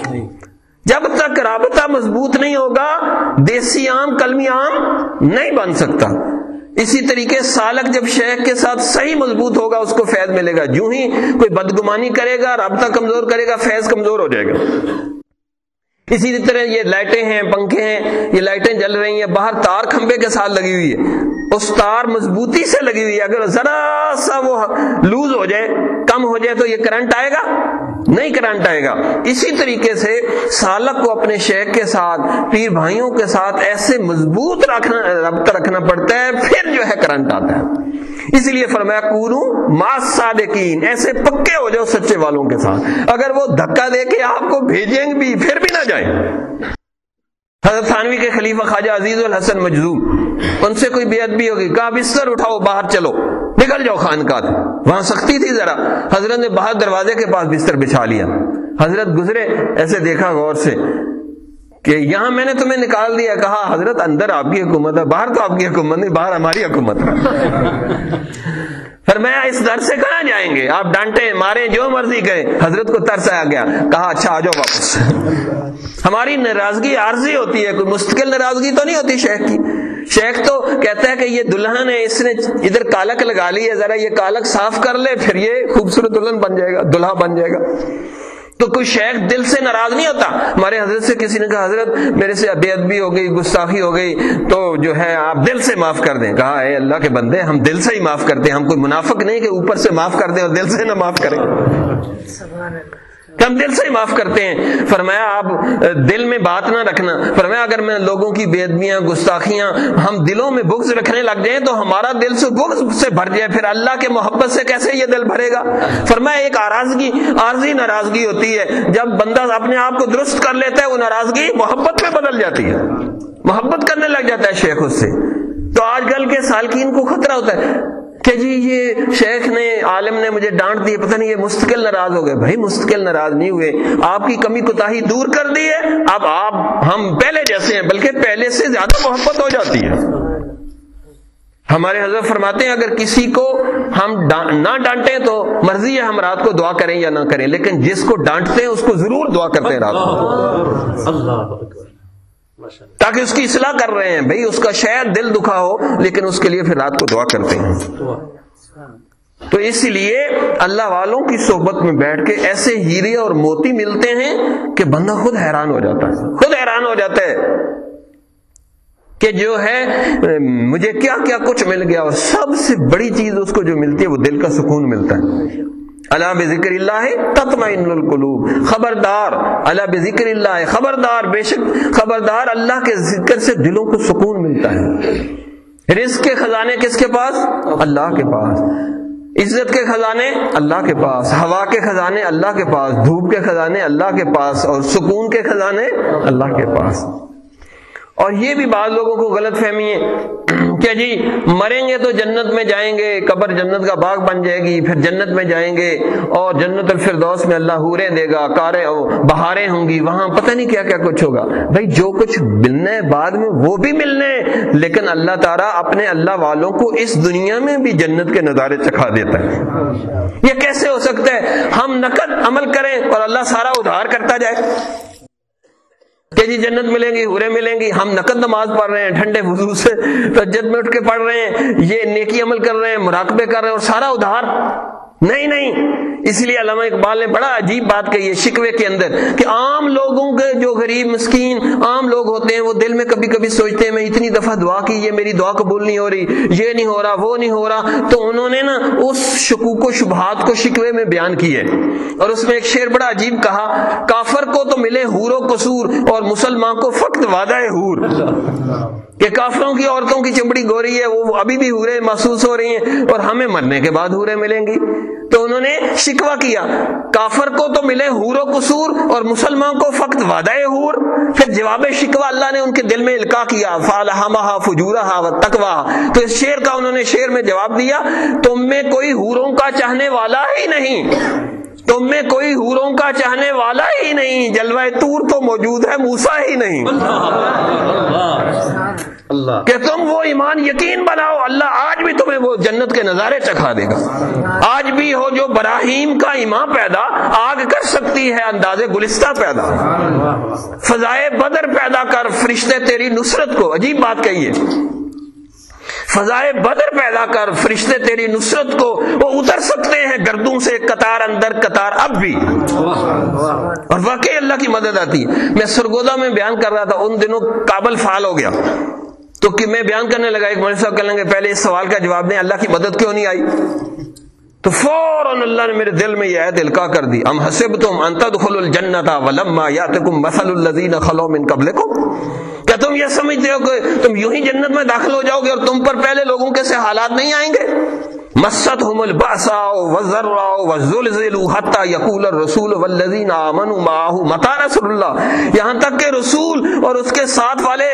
جب تک رابطہ مضبوط نہیں ہوگا، دیسی آم کلمی آم نہیں بن سکتا۔ اسی طریقے سالک جب شیخ کے ساتھ صحیح مضبوط ہوگا، اس کو فیض ملے گا۔ جو ہی کوئی بدگمانی کرے گا، رابطہ کمزور کرے گا، فیض کمزور ہو جائے گا۔ اسی طرح یہ لائٹیں ہیں، پنکھے ہیں، یہ لائٹیں جل رہی ہیں، باہر تار کھمبے کے ساتھ لگی ہوئی ہے اس تار مضبوطی سے لگی ہوئی ہے۔ اگر ذرا سا وہ لوز ہو جائے، کم ہو جائے تو یہ کرنٹ آئے گا۔ نہیں کرنٹ آئے گا۔ اسی طریقے سے سالک کو اپنے شیخ کے ساتھ، پیر بھائیوں کے ساتھ ایسے مضبوط رکھنا رابطہ رکھنا پڑتا ہے، پھر جو ہے کرنٹ آتا ہے۔ اس لیے فرمایا کوروں ماس صادقین، ایسے پکے ہو جاؤ سچے والوں کے ساتھ۔ اگر وہ دھکا دے کے آپ کو بھیجیں بھی، پھر بھی نہ جائیں۔ حضرت ثانوی کے خلیفہ خواجہ عزیز الحسن مجزوم ان سے کوئی بے ادبی ہوگی، کہا، بستر اٹھاؤ، باہر چلو۔ نکل جاؤ خان کا وہاں سختی تھی ذرا۔ حضرت نے باہر دروازے کے پاس بستر بچھا لیا۔ حضرت گزرے۔ ایسے دیکھا غور سے کہ یہاں میں نے تمہیں نکال دیا۔ کہا، حضرت، اندر آپ کی حکومت ہے، باہر تو آپ کی حکومت نہیں، باہر ہماری حکومت ہے۔ (laughs) پھر میں اس در سے کہاں جائیں گے؟ آپ ڈانٹے مارے جو مرضی کریں حضرت کو ترس آ گیا۔ کہا اچھا آ جاؤ واپس۔ (laughs) ہماری ناراضگی عارضی ہوتی ہے، کوئی مستقل ناراضگی تو نہیں ہوتی شیخ کی؟ شیخ تو کہتا ہے کہ یہ دلہن ہے، اس نے ادھر کالک لگا لی ہے، ذرا یہ کالک صاف کر لے، پھر یہ خوبصورت دلہن بن جائے گا، دلہا بن جائے گا۔ تو کوئی شیخ دل سے ناراض نہیں ہوتا؟ ہمارے حضرت سے کسی نے کہا، حضرت میرے سے بے ادبی ہو گئی، گستاخی ہو گئی، تو جو ہے آپ دل سے معاف کر دیں۔ کہا، اے اللہ کے بندے، ہم دل سے ہی معاف کرتے ہیں، ہم کوئی منافق نہیں کہ اوپر سے معاف کر دیں اور دل سے نہ معاف کریں۔ ہم دل سے ہی معاف کرتے ہیں۔ فرمایا، آپ دل میں بات نہ رکھنا۔ فرمایا، اگر میں لوگوں کی بے ادبیاں، گستاخیاں ہم دلوں میں بغض رکھنے لگ جائیں تو ہمارا دل سے بغض سے بھر جائے۔ پھر اللہ کے محبت سے کیسے یہ دل بھرے گا؟ فرمایا، ایک آرازگی عارضی ناراضگی ہوتی ہے۔ جب بندہ اپنے آپ کو درست کر لیتا ہے، وہ ناراضگی محبت میں بدل جاتی ہے۔ محبت کرنے لگ جاتا ہے شیخ اس سے۔ تو آج کل کے سالکین کو خطرہ ہوتا ہے۔ کہ جی یہ شیخ نے، عالم نے مجھے ڈانٹ دی، پتہ نہیں یہ مستقل ناراض ہو گئے۔ بھائی، مستقل ناراض نہیں ہوئے۔ آپ کی کمی کوتا دور کر دی ہے۔ اب آپ، ہم پہلے جیسے ہیں، بلکہ پہلے سے زیادہ محبت ہو جاتی ہے۔ ہمارے حضرت فرماتے ہیں، اگر کسی کو ہم نہ ڈانٹیں تو مرضی ہے ہم رات کو دعا کریں یا نہ کریں، لیکن جس کو ڈانٹتے ہیں، اس کو ضرور دعا کرتے ہیں رات کو۔ اللہ تاکہ اس کی اصلاح کر رہے ہیں۔ بھائی اس کا شاید دل دکھا ہو لیکن اس کے لیے پھر رات کو دعا کرتے ہیں۔ تو اس لیے اللہ والوں کی صحبت میں بیٹھ کے ایسے ہیرے اور موتی ملتے ہیں کہ بندہ خود حیران ہو جاتا ہے۔ خود حیران ہو جاتا ہے کہ جو ہے مجھے کیا کیا کچھ مل گیا اور سب سے بڑی چیز اس کو جو ملتی ہے وہ دل کا سکون ملتا ہے۔ اللہ بذکر اللہ تطمئن القلوب. خبردار. اللہ بذکر اللہ خبردار. بے شک خبردار اللہ کے ذکر سے دلوں کو سکون ملتا ہے. رزق کے خزانے کس کے پاس؟ اللہ کے پاس. عزت کے خزانے اللہ کے پاس. ہوا کے خزانے اللہ کے پاس. دھوپ کے خزانے اللہ کے پاس. اور سکون کے خزانے اللہ کے پاس. اور یہ بھی بعض لوگوں کو غلط فہمی ہے کہ جی مریں گے تو جنت میں جائیں گے، قبر جنت کا باغ بن جائے گی، پھر جنت میں جائیں گے اور جنت الفردوس میں اللہ حوریں دے گا، کاریں بہاریں ہوں گی، وہاں پتہ نہیں کیا کیا کچھ ہوگا۔ بھائی جو کچھ ملنے بعد میں وہ بھی ملنے لیکن اللہ تعالیٰ اپنے اللہ والوں کو اس دنیا میں بھی جنت کے نظارے چکھا دیتا ہے۔ یہ کیسے ہو سکتا ہے؟ ہم نقد عمل کریں اور اللہ سارا ادھار کرتا جائے۔ تیزی جی جنت ملیں گی، ہورے ملیں گی، ہم نقد نماز پڑھ رہے ہیں، ٹھنڈے وضو سے تجد میں اٹھ کے پڑھ رہے ہیں، یہ نیکی عمل کر رہے ہیں، مراقبے کر رہے ہیں اور سارا ادھار نہیں نہیں۔ اس لیے علامہ اقبال نے بڑا عجیب بات کہی ہے شکوے کے اندر کہ عام لوگوں کے جو غریب مسکین عام لوگ ہوتے ہیں، وہ دل میں کبھی کبھی سوچتے ہیں، میں اتنی دفعہ دعا کی، یہ میری دعا قبول نہیں ہو رہی، یہ نہیں ہو رہا، وہ نہیں ہو رہا۔ تو انہوں نے نا اس شکوک و شبہات کو شکوے میں بیان کی ہے۔ اور اس میں ایک شعر بڑا عجیب کہا، کافر کو تو ملے حور و قصور اور مسلمان کو فقط وعدہ حور۔ کہ کافروں کی عورتوں کی چمڑی گوری ہے، وہ ابھی بھی ہورے محسوس ہو رہی ہیں اور ہمیں مرنے کے بعد ہورے ملیں گی۔ تو انہوں نے شکوا کیا۔ کافر کو تو ملے حور و قصور اور مسلمان کو فقط وعدہ حور۔ پھر جواب شکوا اللہ نے ان کے دل میں القا کیا۔ فالحمہ فجورہ و تقوا تو اس شعر کا انہوں نے شعر میں جواب دیا، تم میں کوئی حوروں کا چاہنے والا ہی نہیں۔ تم میں کوئی حوروں کا چاہنے والا ہی نہیں جلوہ تور تو موجود ہے موسا ہی نہیں۔ اللہ۔ کہ تم وہ ایمان یقین بناؤ اللہ آج بھی تمہیں وہ جنت کے نظارے چکھا دے گا۔ آج بھی ہو جو براہیم کا ایمان پیدا آگ کر سکتی ہے انداز گلستہ پیدا۔ فضائے بدر پیدا کر فرشتے تیری نصرت کو عجیب بات کہیے فضائے بدر پیدا کر، فرشتے تیری نصرت کو وہ اتر سکتے ہیں گردوں سے، قطار اندر، قطار اب بھی۔ اور واقعی اللہ کی مدد آتی۔ ہے میں سرگودا میں بیان کر رہا تھا، ان دنوں کابل فعال ہو گیا۔ تو کہ میں بیان کرنے لگا، ایک مولوی صاحب کہنے لگے، پہلے اس سوال کا جواب دیں، اللہ کی مدد کیوں نہیں آئی؟ تو فوراً اللہ نے میرے دل میں یہ عید القا کر دی۔ ام حسب تم انتدخل الجنت ولما یاتکم مثل الذین خلو من قبلکم؟ کیا تم یہ سمجھتے ہو کہ تم یوں ہی جنت میں داخل ہو جاؤ گے اور تم پر پہلے لوگوں کے سے حالات نہیں آئیں گے؟ مست مستهم الباساء والضراء والزلزل حتى يقول الرسول والذين امنوا معه متى نصر الله یہاں تک کہ رسول اور اس کے ساتھ والے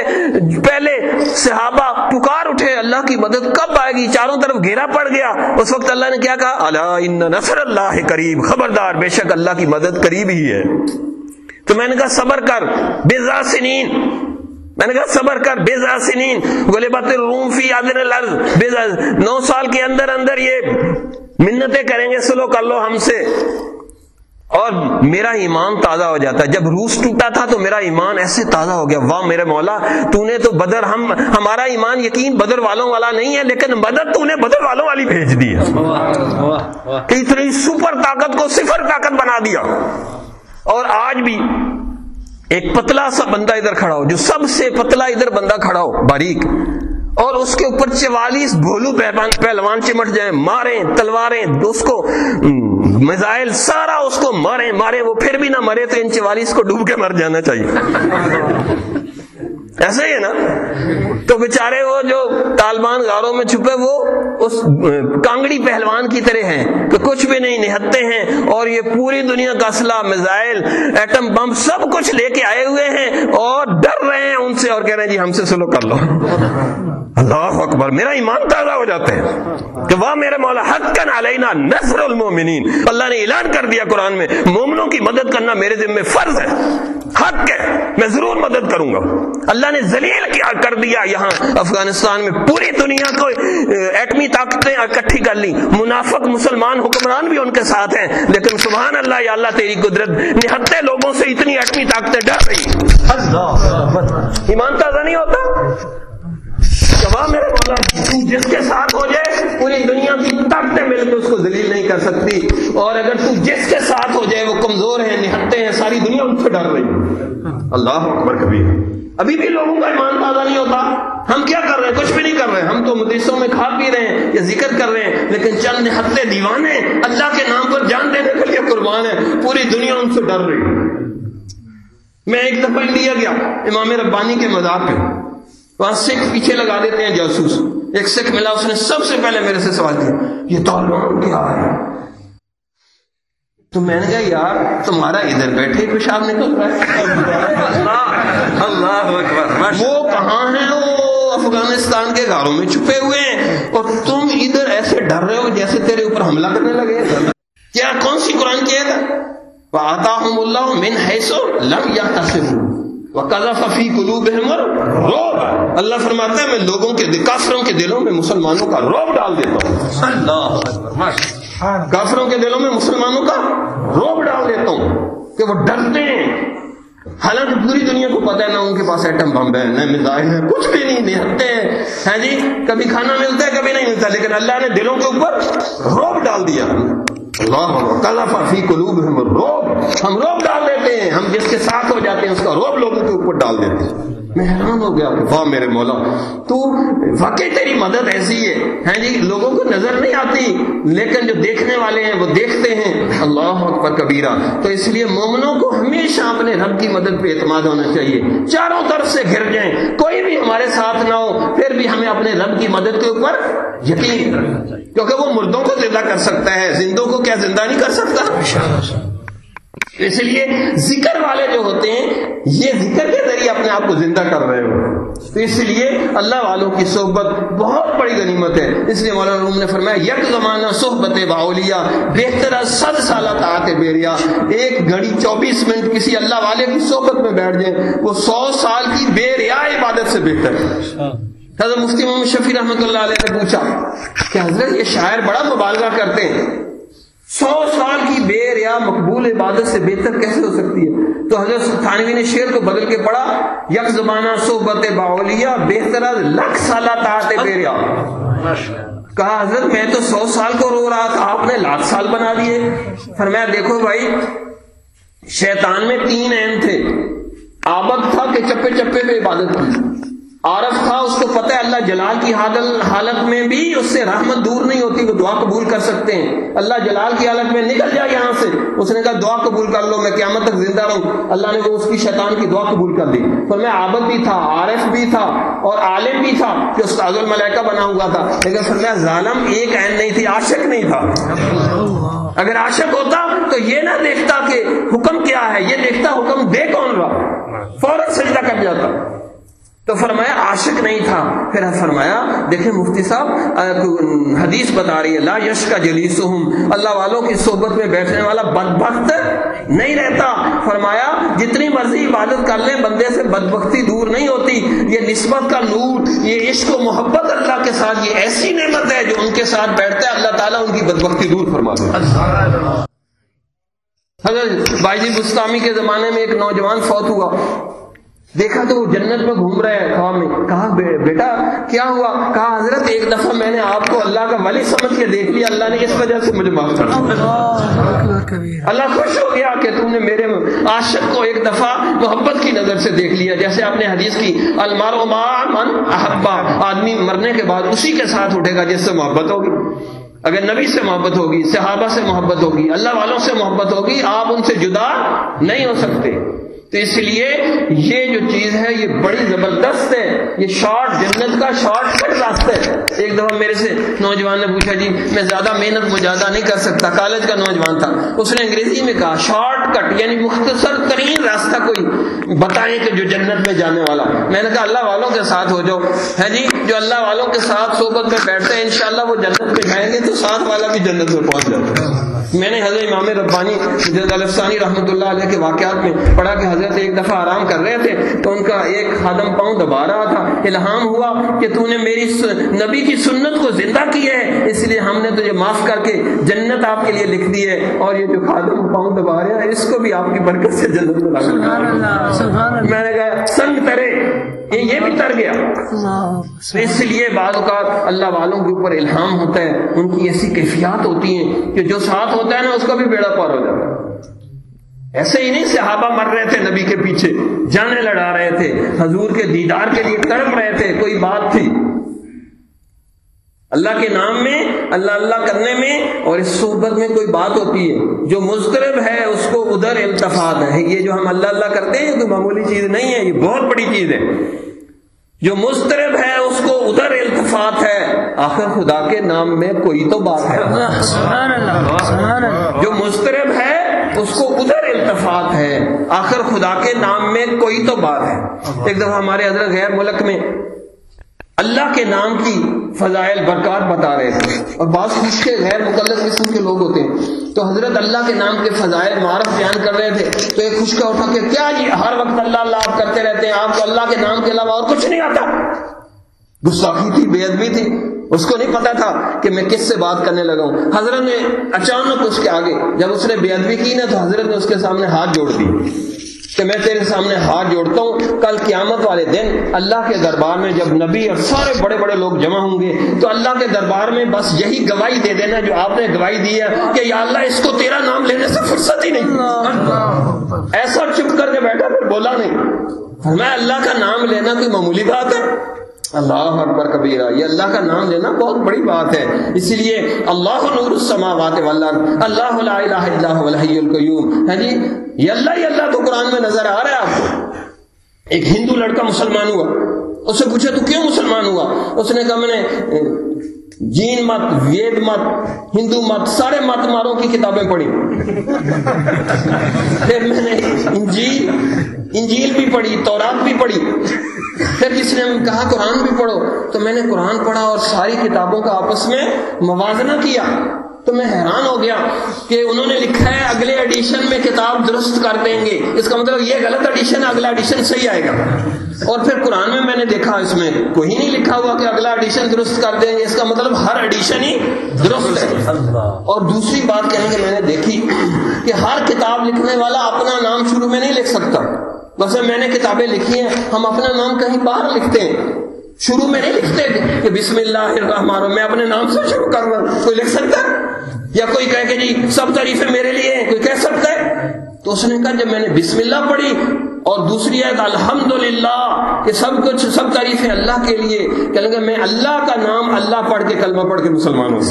پہلے صحابہ پکار اٹھے، اللہ کی مدد کب آئے گی؟ چاروں طرف گھیرا پڑ گیا۔ اس وقت اللہ نے کیا کہا؟ الا ان نصر اللہ قریب، خبردار، بے شک اللہ کی مدد قریب ہی ہے۔ تو میں نے کہا، صبر کر بے سنین میں نے کہا صبر کر بے سنین غلبت الروم فی عدن الارض بے نو سال کے اندر اندر یہ منتیں کریں گے سلو کر لو ہم سے۔ اور میرا ایمان تازہ ہو جاتا۔ ہے جب روس ٹوٹا تھا تو میرا ایمان ایسے تازہ ہو گیا۔ واہ میرے مولا تو نے تو بدر ہم ہمارا ایمان یقین بدر والوں والا نہیں ہے لیکن مدد تو نے بدر والوں والی بھیج دی ہے۔ کہ اتنی سپر طاقت کو صفر طاقت بنا دیا۔ اور آج بھی ایک پتلا سا بندہ ادھر کھڑا ہو، جو سب سے پتلا ادھر بندہ کھڑا ہو، باریک۔ اور اس کے اوپر چوالیس بھولو پہلوان چمٹ جائیں، ماریں، تلواریں اس کو میزائل سارا اس کو ماریں مارے وہ پھر بھی نہ مرے تو ان چوالیس کو ڈوب کے مر جانا چاہیے۔ ایسا ہی ہے نا؟ تو بےچارے وہ جو طالبان غاروں میں چھپے، وہ اس کانگڑی پہلوان کی طرح ہیں، کہ کچھ بھی نہیں نہتے ہیں، اور یہ پوری دنیا کا اسلحہ، میزائل، ایٹم بم سب کچھ لے کے آئے ہوئے ہیں، اور ڈر رہے ہیں ان سے اور کہہ رہے ہیں جی ہم سے سلو کر لو۔ اللہ اکبر، میرا ایمان تازہ ہو جاتے ہیں کہ واہ، میرے مولا حق کا علینا نصر المومنین۔ اللہ نے اعلان کر دیا قرآن میں، مومنوں کی مدد کرنا میرے ذمہ فرض ہے، حق ہے، میں ضرور مدد کروں گا۔ اللہ اللہ نے ذلیل کیا، کر دیا یہاں۔ افغانستان میں پوری دنیا کو ایٹمی طاقتیں اکٹھی کر لی منافق مسلمان حکمران بھی ان کے ساتھ ہیں۔ لیکن سبحان اللہ، یا اللہ تیری قدرت نہتے لوگوں سے اتنی ایٹمی طاقتیں ڈر رہی۔ ایمان تازہ نہیں ہوتا؟ میرے مولا جس کے ساتھ ہو جائے، پوری دنیا کی طاقتیں مل کے اس کو ذلیل نہیں کر سکتی۔ اور اگر تو جس کے ساتھ ہو جائے، وہ کمزور ہیں، نہتے ہیں، ساری دنیا ان سے ڈر رہی۔ اللہ اکبر کبھی ابھی بھی لوگوں کا ایمان تازہ نہیں ہوتا۔ ہم کیا کر رہے ہیں؟ کچھ بھی نہیں کر رہے۔ ہم تو مدرسوں میں کھا پی رہے ہیں یا ذکر کر رہے ہیں، لیکن چند ہفتے دیوانے اللہ کے نام پر جان دینے کے لیے قربان ہے پوری دنیا ان سے ڈر رہی میں ایک دفعہ انڈیا گیا، امام ربانی کے مذاق پہ وہاں سکھ پیچھے لگا دیتے ہیں جاسوس۔ ایک سکھ ملا، اس نے سب سے پہلے میرے سے سوال کیا، یہ طالبان کیا ہے؟ تو میں نے کہا یار تمہارا ادھر بیٹھے پیشاب نکل رہا ہے? اللہ وہ کہاں ہیں وہ؟ افغانستان کے گھروں میں چھپے ہوئے ہیں۔ اور تم ادھر ایسے ڈر رہے ہو جیسے تیرے اوپر حملہ کرنے لگے کیا کون سی قرآن کی ہے؟ آتا ہوں اللہ من حیثو لم یا ففی قلوب روب اللہ فرماتا ہے میں لوگوں کے کافروں کے دلوں میں مسلمانوں کا روب ڈال دیتا ہوں۔ اللہ۔ کافروں کے دلوں میں مسلمانوں کا روب ڈال دیتا ہوں کہ وہ ڈرتے ہیں۔ حالانکہ پوری دنیا کو پتہ ہے نہ ان کے پاس ایٹم بم ہے، نہ میزائل ہے، کچھ بھی نہیں نہتے ہیں۔ ہاں جی کبھی کھانا ملتا ہے، کبھی نہیں ملتا، لیکن اللہ نے دلوں کے اوپر روب ڈال دیا۔ اللہ فی قلوب ہم روب ہم روب ڈال دیتے ہیں، ہم جس کے ساتھ ہو جاتے ہیں، اس کا روب لوگوں کے اوپر ڈال دیتے ہیں۔ میں حیران ہو گیا۔ واہ میرے مولا، تو واقعی تیری مدد ایسی ہے۔ ہاں جی لوگوں کو نظر نہیں آتی، لیکن جو دیکھنے والے ہیں، وہ دیکھتے ہیں۔ اللہ اکبر کبیرہ۔ تو اس لیے مومنوں کو ہمیشہ اپنے رب کی مدد پہ اعتماد ہونا چاہیے۔ چاروں طرف سے گھر جائیں، کوئی بھی ہمارے ساتھ نہ ہو، پھر بھی ہمیں اپنے رب کی مدد کے اوپر یقین کیونکہ وہ مردوں کو زندہ کر سکتا ہے، زندوں کو کیا زندہ نہیں کر سکتا؟ اس لیے ذکر والے جو ہوتے ہیں، یہ ذکر کے ذریعے اپنے آپ کو زندہ کر رہے ہو۔ تو اس لیے اللہ والوں کی صحبت بہت بڑی غنیمت ہے۔ اس لیے مولانا روم نے فرمایا، یک زمانہ صحبت باولیا بہتر صد سالہ طاعت بیریا۔ ایک گھڑی چوبیس منٹ کسی اللہ والے کی صحبت میں بیٹھ جائیں وہ سو سال کی بے ریا عبادت سے بہتر ہے۔ حضرت مفتی محمد شفیع رحمۃ اللہ علیہ نے پوچھا کہ حضرت یہ شاعر بڑا مبالغہ کرتے ہیں۔ سو سال کی بے ریا مقبول عبادت سے بہتر کیسے ہو سکتی ہے؟ تو حضرت تھانوی نے شیر کو بدل کے پڑھا، یک زمانہ صحبت باولیا بہتر لکھ سالہ طاعت بے ریا۔ کہا، حضرت، میں تو سو سال کو رو رہا تھا، آپ نے لاکھ سال بنا دیے۔ فرمایا، دیکھو بھائی، شیطان میں تین اہم تھے۔ آبد تھا کہ چپے چپے پہ عبادت کی۔ عارف تھا، اس کو پتہ ہے اللہ جلال کی حالت میں بھی اس سے رحمت دور نہیں ہوتی، وہ دعا قبول کر سکتے ہیں۔ اللہ جلال کی حالت میں نکل جائے یہاں سے۔ اس نے کہا، دعا قبول کر لو، میں قیامت تک زندہ رہوں۔ اللہ نے وہ اس کی شیطان کی دعا قبول کر دی۔ پر میں عابد بھی تھا، عارف بھی تھا اور عالم بھی تھا کہ استاد الملائکہ بنا ہوا تھا۔ لیکن فرمایا ظالم ایک عین نہیں تھی، عاشق نہیں تھا۔ اگر عاشق ہوتا تو یہ نہ دیکھتا کہ حکم کیا ہے، یہ دیکھتا حکم دے کون رہا۔ فوراً سجدہ کر جاتا۔ تو فرمایا عاشق نہیں تھا۔ پھر فرمایا، دیکھیں مفتی صاحب حدیث بتا رہی ہے، لا یش کا جلیس اللہ والوں کی صحبت میں بیٹھنے والا بدبخت نہیں رہتا۔ فرمایا، جتنی مرضی عبادت کر لیں، بندے سے بدبختی دور نہیں ہوتی۔ یہ نسبت کا نور، یہ عشق و محبت اللہ کے ساتھ، یہ ایسی نعمت ہے جو ان کے ساتھ بیٹھتا ہے، اللہ تعالیٰ ان کی بدبختی دور فرما حضرت بائی جی بستامی کے زمانے میں ایک نوجوان فوت ہوا۔ دیکھا تو وہ جنت میں گھوم رہے ہیں خواب میں۔ کہا بیٹا، کیا ہوا؟ کہا، حضرت، ایک دفعہ میں نے آپ کو اللہ کا ولی سمجھ کے دیکھ لیا۔ اللہ نے اس وجہ سے مجھے معاف کر اللہ خوش ہو گیا کہ تم نے میرے عاشق کو ایک دفعہ محبت کی نظر سے دیکھ لیا۔ جیسے آپ نے حدیث کی المار من احبا آدمی مرنے کے بعد اسی کے ساتھ اٹھے گا جس سے محبت ہوگی۔ اگر نبی سے محبت ہوگی، صحابہ سے محبت ہوگی، اللہ والوں سے محبت ہوگی، آپ ان سے جدا نہیں ہو سکتے۔ تو اس لیے یہ جو چیز ہے، یہ بڑی زبردست ہے۔ یہ شارٹ، جنت کا شارٹ کٹ راستہ ہے۔ ایک دفعہ میرے سے نوجوان نے پوچھا جی میں زیادہ محنت مجادہ نہیں کر سکتا۔ کالج کا نوجوان تھا۔ اس نے انگریزی میں کہا، شارٹ کٹ یعنی مختصر ترین راستہ کوئی بتائیں کہ جو جنت میں جانے والا میں نے کہا، اللہ والوں کے ساتھ ہو جاؤ۔ ہے جی جو اللہ والوں کے ساتھ صحبت میں بیٹھتے ہیں، انشاءاللہ وہ جنت میں جائیں گے تو ساتھ والا بھی جنت میں پہنچ جاتا ہے۔ میں نے حضرت امام ربانی الفسانی رحمۃ اللہ علیہ کے واقعات میں پڑھا کہ حضرت ایک دفعہ آرام کر رہے تھے تو ان کا ایک خادم پاؤں دبا رہا تھا الہام ہوا کہ تو نے میری نبی کی سنت کو زندہ کی ہے اس لیے ہم نے تجھے معاف کر کے جنت آپ کے لیے لکھ دی ہے اور یہ جو خادم پاؤں دبا رہے ہیں اس کو بھی آپ کی برکت سے جنت میں میں نے کہا سنگ ترے یہ بھی تر گیا۔ اس لیے بعض اوقات اللہ والوں کے اوپر الہام ہوتا ہے ان کی ایسی کیفیات ہوتی ہیں کہ جو ساتھ ہوتا ہے نا اس کا بھی بیڑا پار ہو جاتا ہے۔ ایسے ہی نہیں صحابہ مر رہے تھے نبی کے پیچھے جانے لڑا رہے تھے حضور کے دیدار کے لیے تڑپ رہے تھے کوئی بات تھی۔ اللہ کے نام میں اللہ اللہ کرنے میں اور اس صحبت میں کوئی بات ہوتی ہے۔ جو مسترب ہے اس کو ادھر التفاط ہے۔ یہ جو ہم اللہ اللہ کرتے ہیں یہ کوئی معمولی چیز نہیں ہے یہ بہت بڑی چیز ہے۔ جو مسترب ہے اس کو ادھر التفاط ہے۔ آخر خدا کے نام میں کوئی تو بات ہے۔ جو مسترب ہے اس کو ادھر التفاط ہے۔ آخر خدا کے نام میں کوئی تو بات ہے۔ ایک دفعہ ہمارے حضرت غیر ملک میں اللہ کے نام کی فضائل برکات بتا رہے تھے۔ اور بعض خوش کے غیر مقلد قسم کے لوگ ہوتے ہیں۔ تو حضرت اللہ کے نام کے فضائل معرف بیان کر رہے تھے۔ تو ایک خوش کا اٹھا کہ کیا جی ہر وقت اللہ اللہ آپ کرتے رہتے ہیں۔ آپ کو اللہ کے نام کے علاوہ اور کچھ نہیں آتا۔ گستاخی تھی، بے ادبی تھی۔ اس کو نہیں پتا تھا کہ میں کس سے بات کرنے لگا ہوں۔ حضرت نے اچانک اس کے آگے جب اس نے بے ادبی کی نا تو حضرت نے اس کے سامنے ہاتھ جوڑ دی۔ کہ میں تیرے سامنے ہاتھ جوڑتا ہوں کل قیامت والے دن اللہ کے دربار میں جب نبی اور سارے بڑے بڑے لوگ جمع ہوں گے تو اللہ کے دربار میں بس یہی گواہی دے دینا جو آپ نے گواہی دی ہے کہ یا اللہ اس کو تیرا نام لینے سے فرصت ہی نہیں۔ ایسا چپ کر کے بیٹھا پھر بولا نہیں۔ میں اللہ کا نام لینا کوئی معمولی بات ہے؟ اللہ اکبر کبیرہ، یہ اللہ کا نام لینا بہت بڑی بات ہے۔ اسی لیے اللہ نور السماوات والارض، اللہ لا الہ الا هو الحی القیوم۔ ہے جی یہ اللہ یہ اللہ تو قرآن میں نظر آ رہا ہے۔ آپ کو ایک ہندو لڑکا مسلمان ہوا اس سے پوچھا تو کیوں مسلمان ہوا؟ اس نے کہا، میں نے، جین مت، وید مت، ہندو مت، سارے مت ماروں کی کتابیں پڑھی۔ پھر میں نے انجیل انجیل بھی پڑھی، تورات بھی پڑھی۔ پھر کسی نے کہا قرآن بھی پڑھو، تو میں نے قرآن پڑھا اور ساری کتابوں کا آپس میں موازنہ کیا۔ تو میں حیران ہو گیا کہ انہوں نے لکھا ہے، اگلے ایڈیشن میں کتاب درست کر دیں گے۔ اس کا مطلب یہ غلط ایڈیشن اگلا ایڈیشن صحیح آئے گا۔ اور پھر قرآن میں میں نے دیکھا، اس میں کوئی نہیں لکھا ہوا کہ اگلا ایڈیشن درست کر دیں گے۔ اس کا مطلب ہر ایڈیشن ہی درست ہے۔ اور دوسری بات کہیں کہ میں نے دیکھی کہ ہر کتاب لکھنے والا اپنا نام شروع میں نہیں لکھ سکتا۔ ویسے میں نے کتابیں لکھی ہیں، ہم اپنا نام کہیں باہر لکھتے ہیں۔ شروع میں نہیں لکھتے کہ بسم اللہ الرحمن میں اپنے نام سے شروع کر رہا ہوں کوئی لکھ سکتا ہے؟ یا کوئی کہے کہ جی سب تعریفیں میرے لیے ہیں، کوئی کہہ سکتا ہے؟ تو اس نے کہا، جب میں نے بسم اللہ پڑھی اور دوسری ہے الحمد للہ کہ سب کچھ، سب تعریفیں اللہ کے لیے کہ لگا، میں اللہ کا نام اللہ پڑھ کے کلمہ پڑھ کے مسلمان ہوں۔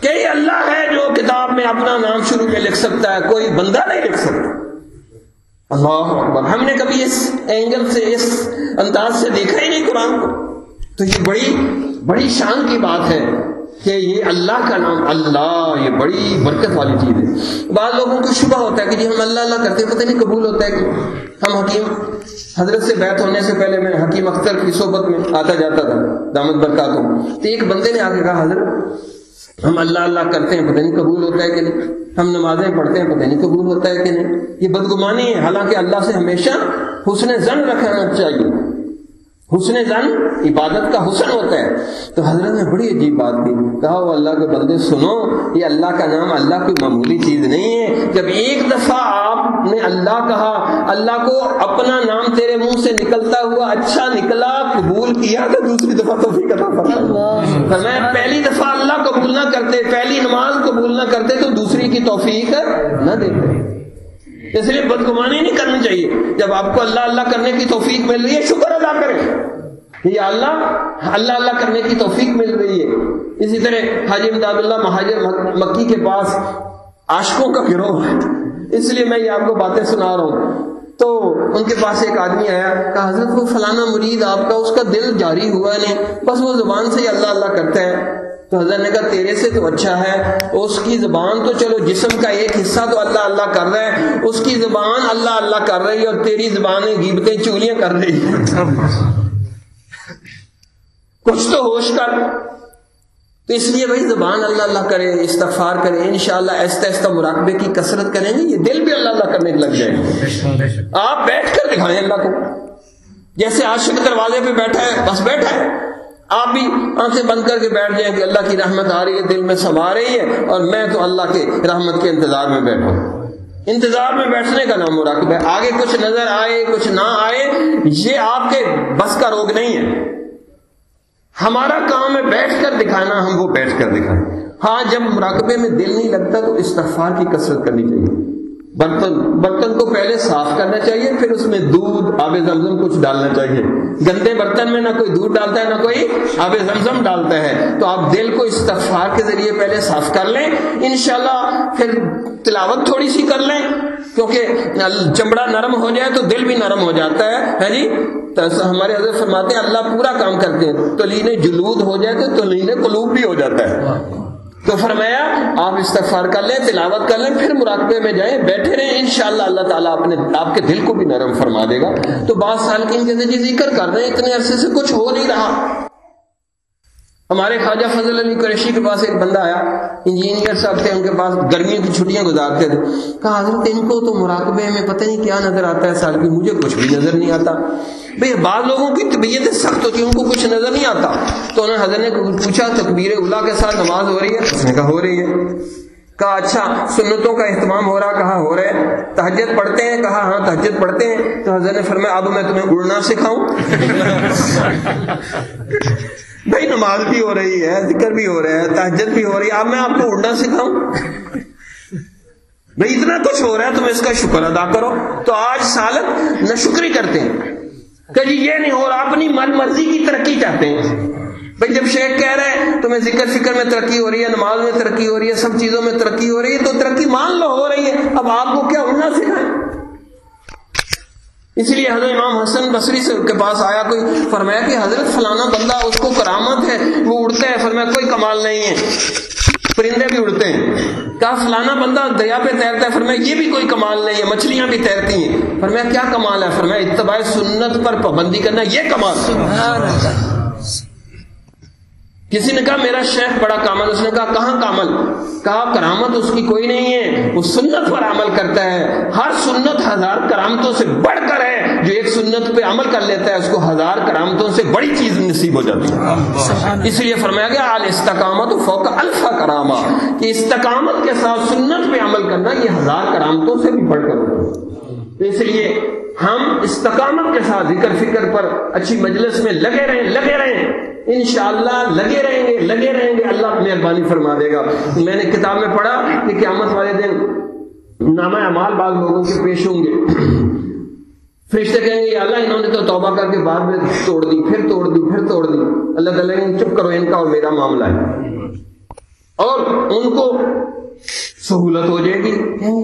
کہ اللہ ہے جو کتاب میں اپنا نام شروع میں لکھ سکتا ہے، کوئی بندہ نہیں لکھ سکتا۔ اللہ اکبر۔ ہم نے کبھی اس اینگل سے، اس انداز سے دیکھا ہی نہیں قرآن کو۔ تو یہ بڑی بڑی شان کی بات ہے کہ یہ اللہ کا نام، اللہ، یہ بڑی برکت والی چیز ہے۔ بعض لوگوں کو شبہ ہوتا ہے کہ جی ہم اللہ اللہ کرتے پتہ نہیں قبول ہوتا ہے کہ ہم حکیم، حضرت سے بیت ہونے سے پہلے میں حکیم اختر کی صحبت میں آتا جاتا تھا، دامت برکات تو ایک بندے نے آگے کہا، حضرت ہم اللہ اللہ کرتے ہیں، پتہ نہیں قبول ہوتا ہے کہ نہیں۔ ہم نمازیں پڑھتے ہیں، پتہ نہیں قبول ہوتا ہے کہ نہیں۔ یہ بدگمانی ہے، حالانکہ اللہ سے ہمیشہ حسن زن رکھنا چاہیے۔ حسن زن عبادت کا حسن ہوتا ہے۔ تو حضرت نے بڑی عجیب بات کی۔ کہا وہ اللہ کے بندے سنو یہ اللہ کا نام اللہ کوئی معمولی چیز نہیں ہے۔ جب ایک دفعہ آپ نے اللہ کہا اللہ کو اپنا نام تیرے منہ سے نکلتا ہوا اچھا نکلا قبول کیا تو دوسری دفعہ تو میں پہلی دفعہ اللہ قبول نہ کرتے پہلی نماز قبول نہ کرتے تو دوسری کی توفیق نہ دیتے۔ اس لیے بدگمانی نہیں کرنی چاہیے۔ جب آپ کو اللہ اللہ کرنے کی توفیق مل رہی ہے، شکر ادا کریں۔ یہ اللہ اللہ اللہ کرنے کی توفیق مل رہی ہے۔ اسی طرح حاجی امداد اللہ مہاجر مکی کے پاس عاشقوں کا گروہ ہے۔ اس لیے میں یہ آپ کو باتیں سنا رہا ہوں۔ تو ان کے پاس ایک آدمی آیا کہ حضرت، وہ فلانا مرید آپ کا، اس کا دل جاری ہوا نہیں، بس وہ زبان سے ہی اللہ اللہ کرتا ہے۔ تو حضرت نے کہا تیرے سے تو اچھا ہے، اس کی زبان تو چلو جسم کا ایک حصہ تو اللہ اللہ کر رہا ہے، اس کی زبان اللہ اللہ کر رہی ہے اور تیری زبان گیبتیں چولیاں کر رہی ہے کچھ تو ہوش کر۔ تو اس لیے بھائی زبان اللہ اللہ کرے، استغفار کرے، انشاءاللہ ایستا ایستا مراقبے کی کثرت کریں گے، یہ دل بھی اللہ اللہ کرنے لگ جائے۔ گا آپ بیٹھ کر دکھائیں اللہ کو۔ جیسے عاشق دروازے پہ بیٹھا ہے، بس بیٹھا ہے۔ آپ بھی آنکھیں بند کر کے بیٹھ جائیں کہ اللہ کی رحمت آ رہی ہے، دل میں سما رہی ہے اور میں تو اللہ کے رحمت کے انتظار میں بیٹھا انتظار میں بیٹھنے کا نام مراقب ہے۔ آگے کچھ نظر آئے، کچھ نہ آئے، یہ آپ کے بس کا روگ نہیں ہے۔ ہمارا کام ہے بیٹھ کر دکھانا، ہم وہ بیٹھ کر دکھائیں۔ ہاں جب مراقبے میں دل نہیں لگتا تو استغفار کی کثرت کرنی چاہیے۔ برتن برتن کو پہلے صاف کرنا چاہیے، پھر اس میں دودھ، آب زمزم کچھ ڈالنا چاہیے۔ گندے برتن میں نہ کوئی دودھ ڈالتا ہے، نہ کوئی آب زمزم ڈالتا ہے۔ تو آپ دل کو استغفار کے ذریعے پہلے صاف کر لیں۔ انشاءاللہ پھر تلاوت تھوڑی سی کر لیں۔ کیونکہ چمڑا نرم ہو جائے تو دل بھی نرم ہو جاتا ہے۔ ہے جی؟ ہمارے حضرت فرماتے ہیں، اللہ پورا کام کرتے ہیں۔ تو لینے جلود ہو جائے تو لینے قلوب بھی ہو جاتا ہے۔ تو فرمایا، آپ استغفار کر لیں، تلاوت کر لیں، پھر مراقبے میں جائیں، بیٹھے رہیں، انشاءاللہ اللہ تعالیٰ اپنے آپ کے دل کو بھی نرم فرما دے گا۔ تو بعض سال کے جی ذکر کر رہے ہیں، اتنے عرصے سے کچھ ہو نہیں رہا۔ ہمارے خواجہ فضل علی قریشی کے پاس ایک بندہ آیا، انجینئر صاحب تھے، ان کے پاس گرمیوں کی چھٹیاں گزارتے تھے۔ کہا، حضرت، ان کو تو مراقبے میں پتہ نہیں کیا نظر آتا ہے سال کی، مجھے کچھ بھی نظر نہیں آتا۔ بھئی، بعض لوگوں کی طبیعت سخت ہوتی ہے، ان کو کچھ نظر نہیں آتا۔ تو انہوں نے حضرت نے پوچھا، تکبیر اولا کے ساتھ نماز ہو رہی ہے؟ اس نے کہا، ہو رہی ہے۔ کہا اچھا سنتوں کا اہتمام ہو رہا، کہا، ہو رہا ہے۔ تہجد پڑھتے ہیں، کہا ہاں تہجد پڑھتے ہیں۔ تو حضرت نے فرمایا، اب میں تمہیں اڑنا سکھاؤں؟ (laughs) بھائی، نماز بھی ہو رہی ہے، ذکر بھی ہو رہا ہے، تہجد بھی ہو رہی ہے۔ اب میں آپ کو اڑنا سکھاؤں؟ بھائی، اتنا کچھ ہو رہا ہے، تم اس کا شکر ادا کرو۔ تو آج سالت نہ شکری کرتے ہیں۔ کہ جی یہ نہیں ہو رہا، اپنی من مرضی کی ترقی چاہتے ہیں۔ بھائی، جب شیخ کہہ رہے ہیں، تمہیں ذکر فکر میں ترقی ہو رہی ہے، نماز میں ترقی ہو رہی ہے، سب چیزوں میں ترقی ہو رہی ہے، تو ترقی مان لو، ہو رہی ہے۔ اب آپ کو کیا اڑنا سکھائیں؟ اس لیے حضرت امام حسن بصری سے کے پاس آیا، کوئی فرمایا کہ حضرت فلانا بندہ اس کو کرامت ہے، وہ اڑتا ہے، فرمایا کوئی کمال نہیں ہے۔ پرندے بھی اڑتے ہیں۔ کہا، فلانا بندہ دریا پہ تیرتا ہے، فرمایا یہ بھی کوئی کمال نہیں ہے، مچھلیاں بھی تیرتی ہیں۔ فرمایا کیا کمال ہے؟ فرمایا اتباع سنت پر پابندی کرنا یہ کمال کسی نے کہا میرا شیخ بڑا کامل اس نے کہا کہاں کامل؟ کہا کرامت اس کی کوئی نہیں ہے وہ سنت پر عمل کرتا ہے۔ ہر سنت ہزار کرامتوں سے بڑھ کر ہے جو ایک سنت پہ عمل کر لیتا ہے اس کو ہزار کرامتوں سے بڑی چیز نصیب ہو جاتی ہے۔ اس لیے فرمایا گیا آل استقامت فوق الفا کرامہ کہ استقامت کے ساتھ سنت پہ عمل کرنا یہ ہزار کرامتوں سے بھی بڑھ کر اس لیے ہم استقامت کے ساتھ ذکر فکر پر اچھی مجلس میں لگے رہیں لگے رہیں۔ انشاءاللہ لگے رہیں گے، لگے رہیں گے، اللہ مہربانی فرما دے گا۔ میں نے کتاب میں پڑھا کہ قیامت والے دن نامہ اعمال بعض لوگوں کے پیش ہوں گے۔ فرشتے کہیں گے اللہ، انہوں نے تو توبہ کر کے بعد میں توڑ دی، پھر توڑ دی، پھر توڑ دی۔ اللہ تعالیٰ چپ کرو، ان کا اور میرا معاملہ ہے۔ اور ان کو سہولت ہو جائے گی۔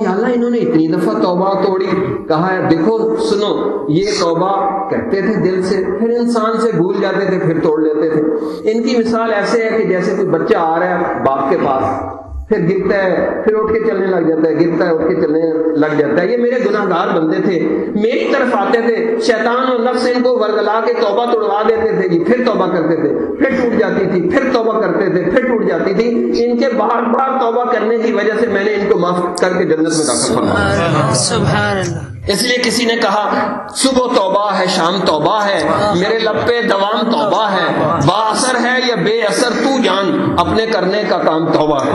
اللہ، انہوں نے اتنی دفعہ توبہ توڑی۔ کہا ہے، دیکھو، سنو، یہ توبہ کرتے تھے دل سے، پھر انسان سے بھول جاتے تھے، پھر توڑ لیتے تھے۔ ان کی مثال ایسے ہے کہ جیسے کوئی بچہ آ رہا ہے باپ کے پاس۔ پھر گرتا ہے، پھر اٹھ کے چلنے لگ جاتا ہے، گرتا ہے، اٹھ کے چلنے لگ جاتا ہے۔ یہ میرے گناہ گار بندے تھے۔ میری طرف آتے تھے، شیطان اور نفس ان کو ورگلا کے توبہ توڑوا دیتے تھے جی پھر توبہ کرتے تھے۔ پھر ٹوٹ جاتی تھی، پھر توبہ کرتے تھے، پھر ٹوٹ جاتی تھی۔ ان کے بار بار توبہ کرنے کی وجہ سے میں نے ان کو معاف کر کے جنت میں داخل فرمایا۔ اس لیے کسی نے کہا صبح توبہ ہے شام توبہ ہے میرے لب پہ دوام توبہ ہے با اثر ہے یا بے اثر تو جان اپنے کرنے کا کام توبہ ہے۔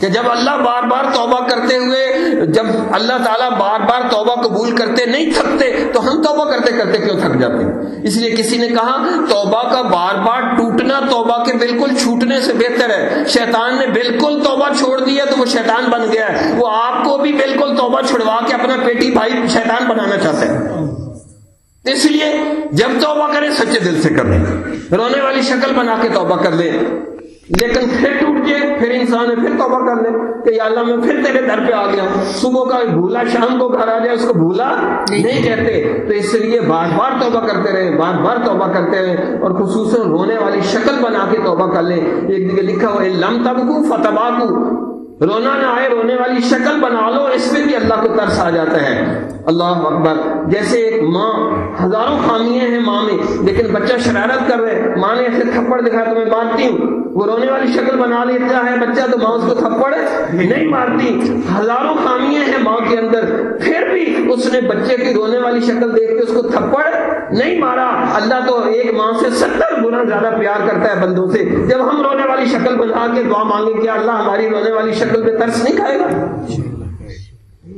کہ جب اللہ بار بار توبہ کرتے ہوئے جب اللہ تعالیٰ بار بار توبہ قبول کرتے نہیں تھکتے تو ہم توبہ کرتے کرتے کیوں تھک جاتے ہیں؟ اس لیے کسی نے کہا توبہ کا بار بار ٹوٹنا توبہ کے بالکل چھوٹنے سے بہتر ہے۔ شیطان نے بالکل توبہ چھوڑ دیا تو وہ شیطان بن گیا ہے۔ وہ آپ کو بھی بالکل توبہ چھڑوا کے اپنا پیٹی بھائی شیطان بنانا چاہتے ہیں۔ اس لیے جب توبہ کریں سچے دل سے کر لیں رونے والی شکل بنا کے توبہ کر لیں لیکن پھر ٹوٹ جائے پھر انسان ہے پھر توبہ کر لے کہ یا اللہ میں پھر تیرے در پہ آ گیا۔ صبح کا بھولا، شام کو گھر آ جائے، اس کو بھولا نہیں کہتے۔ تو اس لیے بار بار توبہ کرتے رہے، بار بار توبہ کرتے رہے اور خصوصاً رونے والی شکل بنا کے توبہ کر لیں ایک جگہ لکھا ہوا لم تب کو فتبا کو رونا نہ آئے، رونے والی شکل بنا لو، اس میں بھی اللہ کو ترس آ جاتا ہے۔ اللہ اکبر۔ جیسے ایک ماں ہزاروں خامیاں ہیں ماں میں، لیکن بچہ شرارت کر رہے ماں نے ایسے تھپڑ دکھا تو میں مانتی ہوں۔ وہ رونے والی شکل بنا لیتا ہے بچہ، تو ماں اس کو تھپڑ نہیں مارتی۔ ہزاروں خامیاں ہیں ماں کے اندر۔ پھر بھی اس نے بچے کی رونے والی شکل دیکھ کے اس کو تھپڑ نہیں مارا۔ اللہ تو ایک ماں سے ستر گنا زیادہ پیار کرتا ہے بندوں سے۔ جب ہم رونے والی شکل بنا کے دعا مانگیں کہ اللہ ہماری رونے والی شکل پہ ترس نہیں کھائے گا؟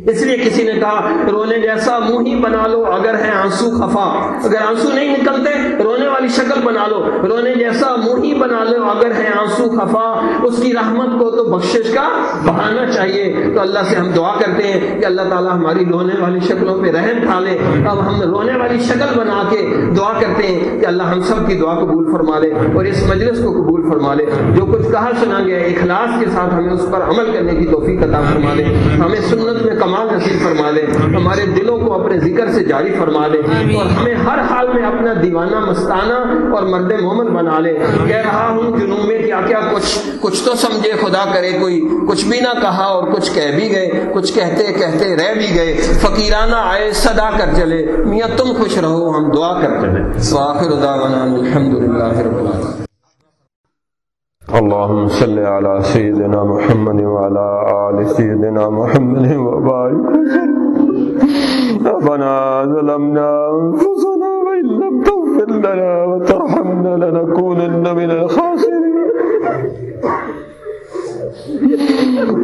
اس لیے کسی نے کہا، رونے جیسا منہ ہی بنا لو، اگر ہے آنسو خفا۔ اگر آنسو نہیں نکلتے، رونے والی شکل بنا لو۔ رونے جیسا منہ ہی بنا لو، اگر ہے آنسو خفا، اس کی رحمت کو تو بخشش کا بہانا چاہیے۔ تو اللہ سے ہم دعا کرتے ہیں کہ اللہ تعالیٰ ہماری رونے والی شکلوں پہ رحم ڈھالے۔ اب ہم رونے والی شکل بنا کے دعا کرتے ہیں کہ اللہ ہم سب کی دعا قبول فرما لے اور اس مجلس کو قبول فرما لے۔ جو کچھ کہا سنا گیا، اخلاص کے ساتھ ہمیں اس پر عمل کرنے کی توفیق عطا فرما لے۔ ہمیں سنت میں کمال نصیب فرما دے ہمارے دلوں کو اپنے ذکر سے جاری فرما دے اور ہمیں ہر حال میں اپنا دیوانہ مستانہ اور مرد مومن بنا لے۔ کہہ رہا ہوں جنوب میں کیا کیا کچھ کچھ تو سمجھے خدا کرے کوئی کچھ بھی نہ کہا اور کچھ کہہ بھی گئے کچھ کہتے کہتے رہ بھی گئے۔ فقیرانہ آئے صدا کر چلے۔ میاں تم خوش رہو ہم دعا کر چلے سواخر الحمد للہ رب العالمین۔ اللهم صل على سيدنا محمد وعلى آل سيدنا محمد وبارك ربنا ظلمنا أنفسنا وإن لم تغفر لنا وترحمنا لنكونن من الخاسرين.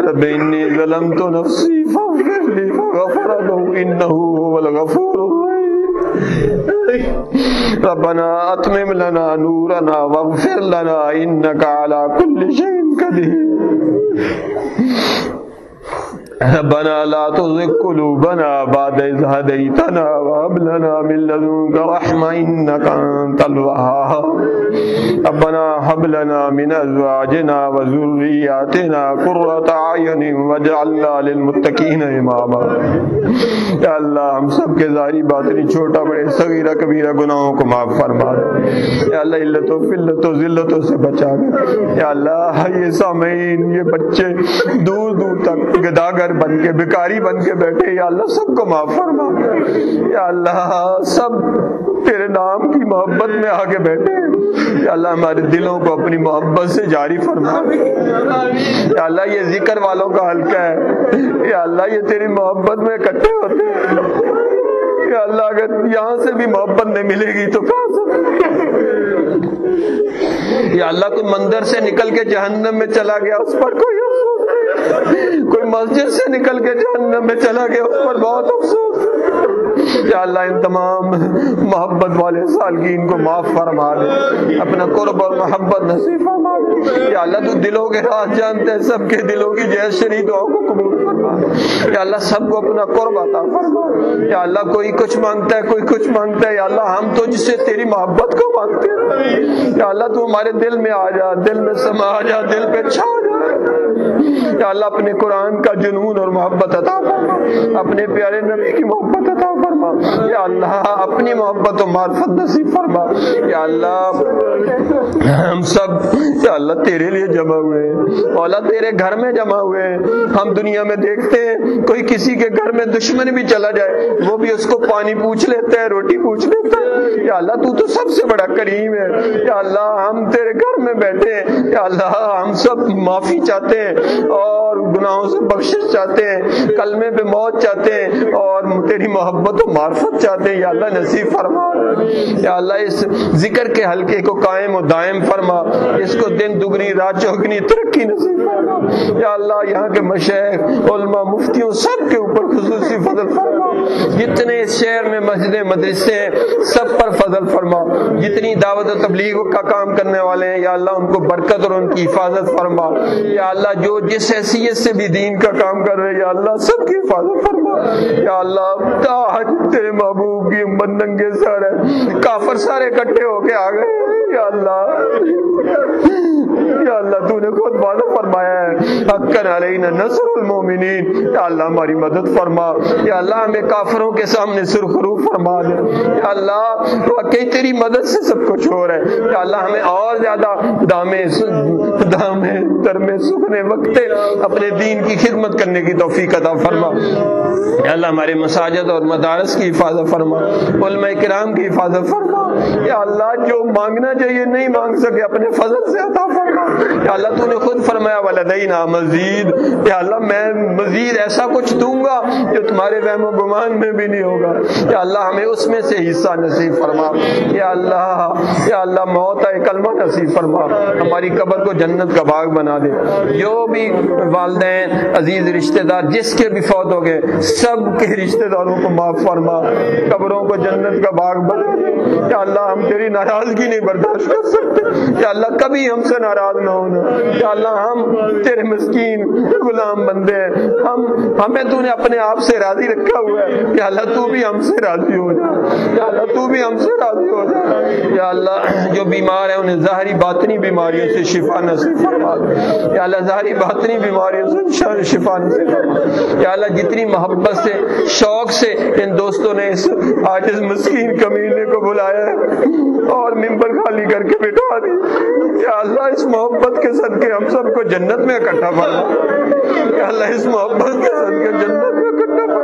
رب إني ظلمت نفسي فاغفر لي فغفر له إنه هو الغفور الرحيم. ربنا اتمم لنا نورنا واغفر لنا انك على كل شيء قدير. ربنا لا تزغ قلوبنا بعد إذ هديتنا وهب لنا من لدنك رحمة إنك أنت الوهاب. ربنا هب لنا من أزواجنا وذرياتنا قرة أعين واجعلنا للمتقين إماما. یا اللہ ہم سب کے ظاہری باطنی چھوٹا بڑے صغیرہ کبیرہ گناہوں کو معاف فرما دے۔ یا اللہ علت و فلت و ذلتوں سے بچا دے۔ یا اللہ یہ سامعین، یہ بچے دور دور تک گداگر بن کے بکاری بن کے بیٹھے، یا اللہ سب کو معاف فرما۔ یا اللہ، سب تیرے نام کی محبت میں آگے بیٹھے۔ یا اللہ، ہمارے دلوں کو اپنی محبت سے جاری فرما۔ یا اللہ، یہ ذکر والوں کا حلقہ ہے۔ یا اللہ، یہ تیری محبت میں اکٹھے ہوتے ہیں۔ یا اللہ، اگر یہاں سے بھی محبت نہیں ملے گی تو کہاں سے؟ یا اللہ، تو مندر سے نکل کے جہنم میں چلا گیا، اس پر کوئی افسوس کوئی مسجد سے نکل کے جہنم میں چلا گیا، اس پر بہت افسوس۔ یا اللہ، ان تمام محبت والے سالگین کو معاف فرما دے۔ اپنا قرب اور محبت نصیب فرما دے۔ یا اللہ، تو دلوں کے راز جانتے ہیں، سب کے دلوں کی جیس شری دعاؤں کو قبول فرما یا اللہ، سب کو اپنا قرب عطا فرما یا اللہ، کوئی کچھ مانگتا ہے، کوئی کچھ مانگتا ہے۔ یا اللہ، ہم تو جس سے تیری محبت کو مانگتے ہیں۔ یا اللہ، تو ہمارے دل میں آ جا، دل میں سما جا، دل پہ چھا جا۔ یا اللہ اپنے قرآن کا جنون اور محبت عطا فرما، اپنے پیارے نبی کی محبت عطا فرما۔ یا اللہ اپنی محبت و معرفت نصیب فرما۔ یا اللہ ہم سب، یا اللہ تیرے لیے جمع ہوئے۔ ہیں اولا تیرے گھر میں جمع ہوئے۔ ہیں ہم دنیا میں دیکھتے ہیں، کوئی کسی کے گھر میں دشمن بھی چلا جائے، وہ بھی اس کو پانی پوچھ لیتا ہے، روٹی پوچھ لیتا ہے۔ یا اللہ تو تو سب سے بڑا کریم ہے۔ یا اللہ ہم تیرے گھر میں بیٹھے ہیں۔ یا اللہ ہم سب معافی چاہتے ہیں۔ اور گناہوں سے بخشش چاہتے ہیں، کلمے پہ موت چاہتے ہیں، اور تیری محبت و معرفت چاہتے ہیں۔ یا اللہ نصیب فرما۔ یا اللہ اس ذکر کے حلقے کو قائم و دائم فرما۔ اس کو دن دگنی، رات چوگنی، ترقی نصیب فرما۔ یا اللہ یہاں کے مشیخ علماء، مفتیوں سب کے اوپر خصوصی فضل فرما۔ جتنے اس شہر میں مسجدیں، مدرسے ہیں، سب پر فضل فرما۔ جتنی دعوت و تبلیغ کا کام کرنے والے ہیں، یا اللہ ان کو برکت اور ان کی حفاظت فرما۔ یا اللہ جو جس حیثیت سے بھی دین کا کام کر رہے یا اللہ سب کی حفاظت فرما۔ یا اللہ تاج تیرے محبوب کی امت ننگے سر ہے کافر سارے اکٹھے ہو کے آ گئے یا اللہ۔ اللہ تو نے خود وعدہ فرمایا ہے۔ حقن علینا نصر المومنین یا اللہ ہماری مدد فرما۔ یا اللہ ہمیں کافروں کے سامنے سرخرو فرما دے۔ یا اللہ، واقعی تیری مدد سے سب کچھ ہو رہا ہے۔ یا اللہ، ہمیں اور زیادہ دامے دامے، درمے سکھنے وقت اپنے دین کی خدمت کرنے کی توفیق عطا فرما۔ یا اللہ ہمارے مساجد اور مدارس کی حفاظت فرما۔ علماء کرام کی حفاظت فرما۔ یا اللہ، جو مانگنا چاہیے، نہیں مانگ سکے، اپنے فضل سے عطا فرما۔ یا اللہ تو نے خود فرمایا والدینا مزید یا اللہ، میں مزید ایسا کچھ دوں گا جو تمہارے وہم و گمان میں بھی نہیں ہوگا۔ یا اللہ، ہمیں اس میں سے حصہ نصیب فرما۔ یا اللہ یا اللہ، موت ہے کلمہ نصیب فرما۔ ہماری قبر کو جنت کا باغ بنا دے۔ جو بھی والدین، عزیز رشتہ دار، جس کے بھی فوت ہو گئے، سب کے رشتہ داروں کو معاف فرما۔ قبروں کو جنت کا باغ بنا دے۔ یا اللہ، ہم تیری ناراضگی نہیں برداشت کر سکتے۔ یا اللہ، کبھی ہم سے ناراض نہ ہونا یا اللہ، ہم تیرے مسکین غلام بندے ہیں۔ ہم ہمیں تو نے اپنے آپ سے راضی رکھا ہوا ہے۔ یا اللہ، تو بھی ہم سے راضی ہو جا۔ یا اللہ، تو بھی ہم سے راضی ہو جا۔ یا اللہ، جو بیمار ہیں، انہیں ظاہری باطنی بیماریوں سے شفا نصیب فرما یا اللہ، ظاہری باطنی بیماریوں سے شفا نصیب فرما یا اللہ، جتنی محبت سے، شوق سے ان دوستوں نے اس آج مسکین کمینے کو بلایا ہے اور ممبر خالی کر کے بٹھا دی۔ یا اللہ، اس محبت کے صدقے ہم سب کو جنت میں اکٹھا فرما یا اللہ، اس محبت کے صدقے جنت میں اکٹھا فرما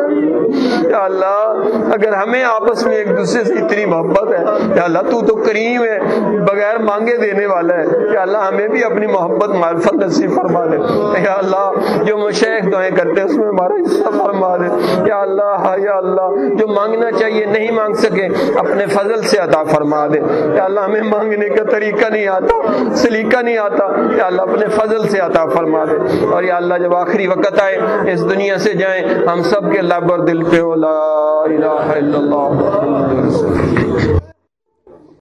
یا اللہ، اگر ہمیں آپس میں ایک دوسرے سے اتنی محبت ہے، یا اللہ، تو تو کریم ہے، بغیر مانگے دینے والا ہے۔ یا اللہ، ہمیں بھی اپنی محبت معرفت نصیب فرما دے۔ یا اللہ، جو مشیخ دعائیں کرتے ہیں، اس میں ہمارا حصہ فرما دے۔ یا اللہ یا اللہ، جو مانگنا چاہیے، نہیں مانگ سکے، اپنے فضل سے عطا فرما دے۔ یا اللہ، ہمیں مانگنے کا طریقہ نہیں آتا، سلیقہ نہیں آتا۔ یا اللہ اپنے فضل سے عطا فرما دے اور یا اللہ جب آخری وقت آئے، اس دنیا سے جائیں، ہم سب کے لب اور دل پہ ہو، لا الہ الا اللہ۔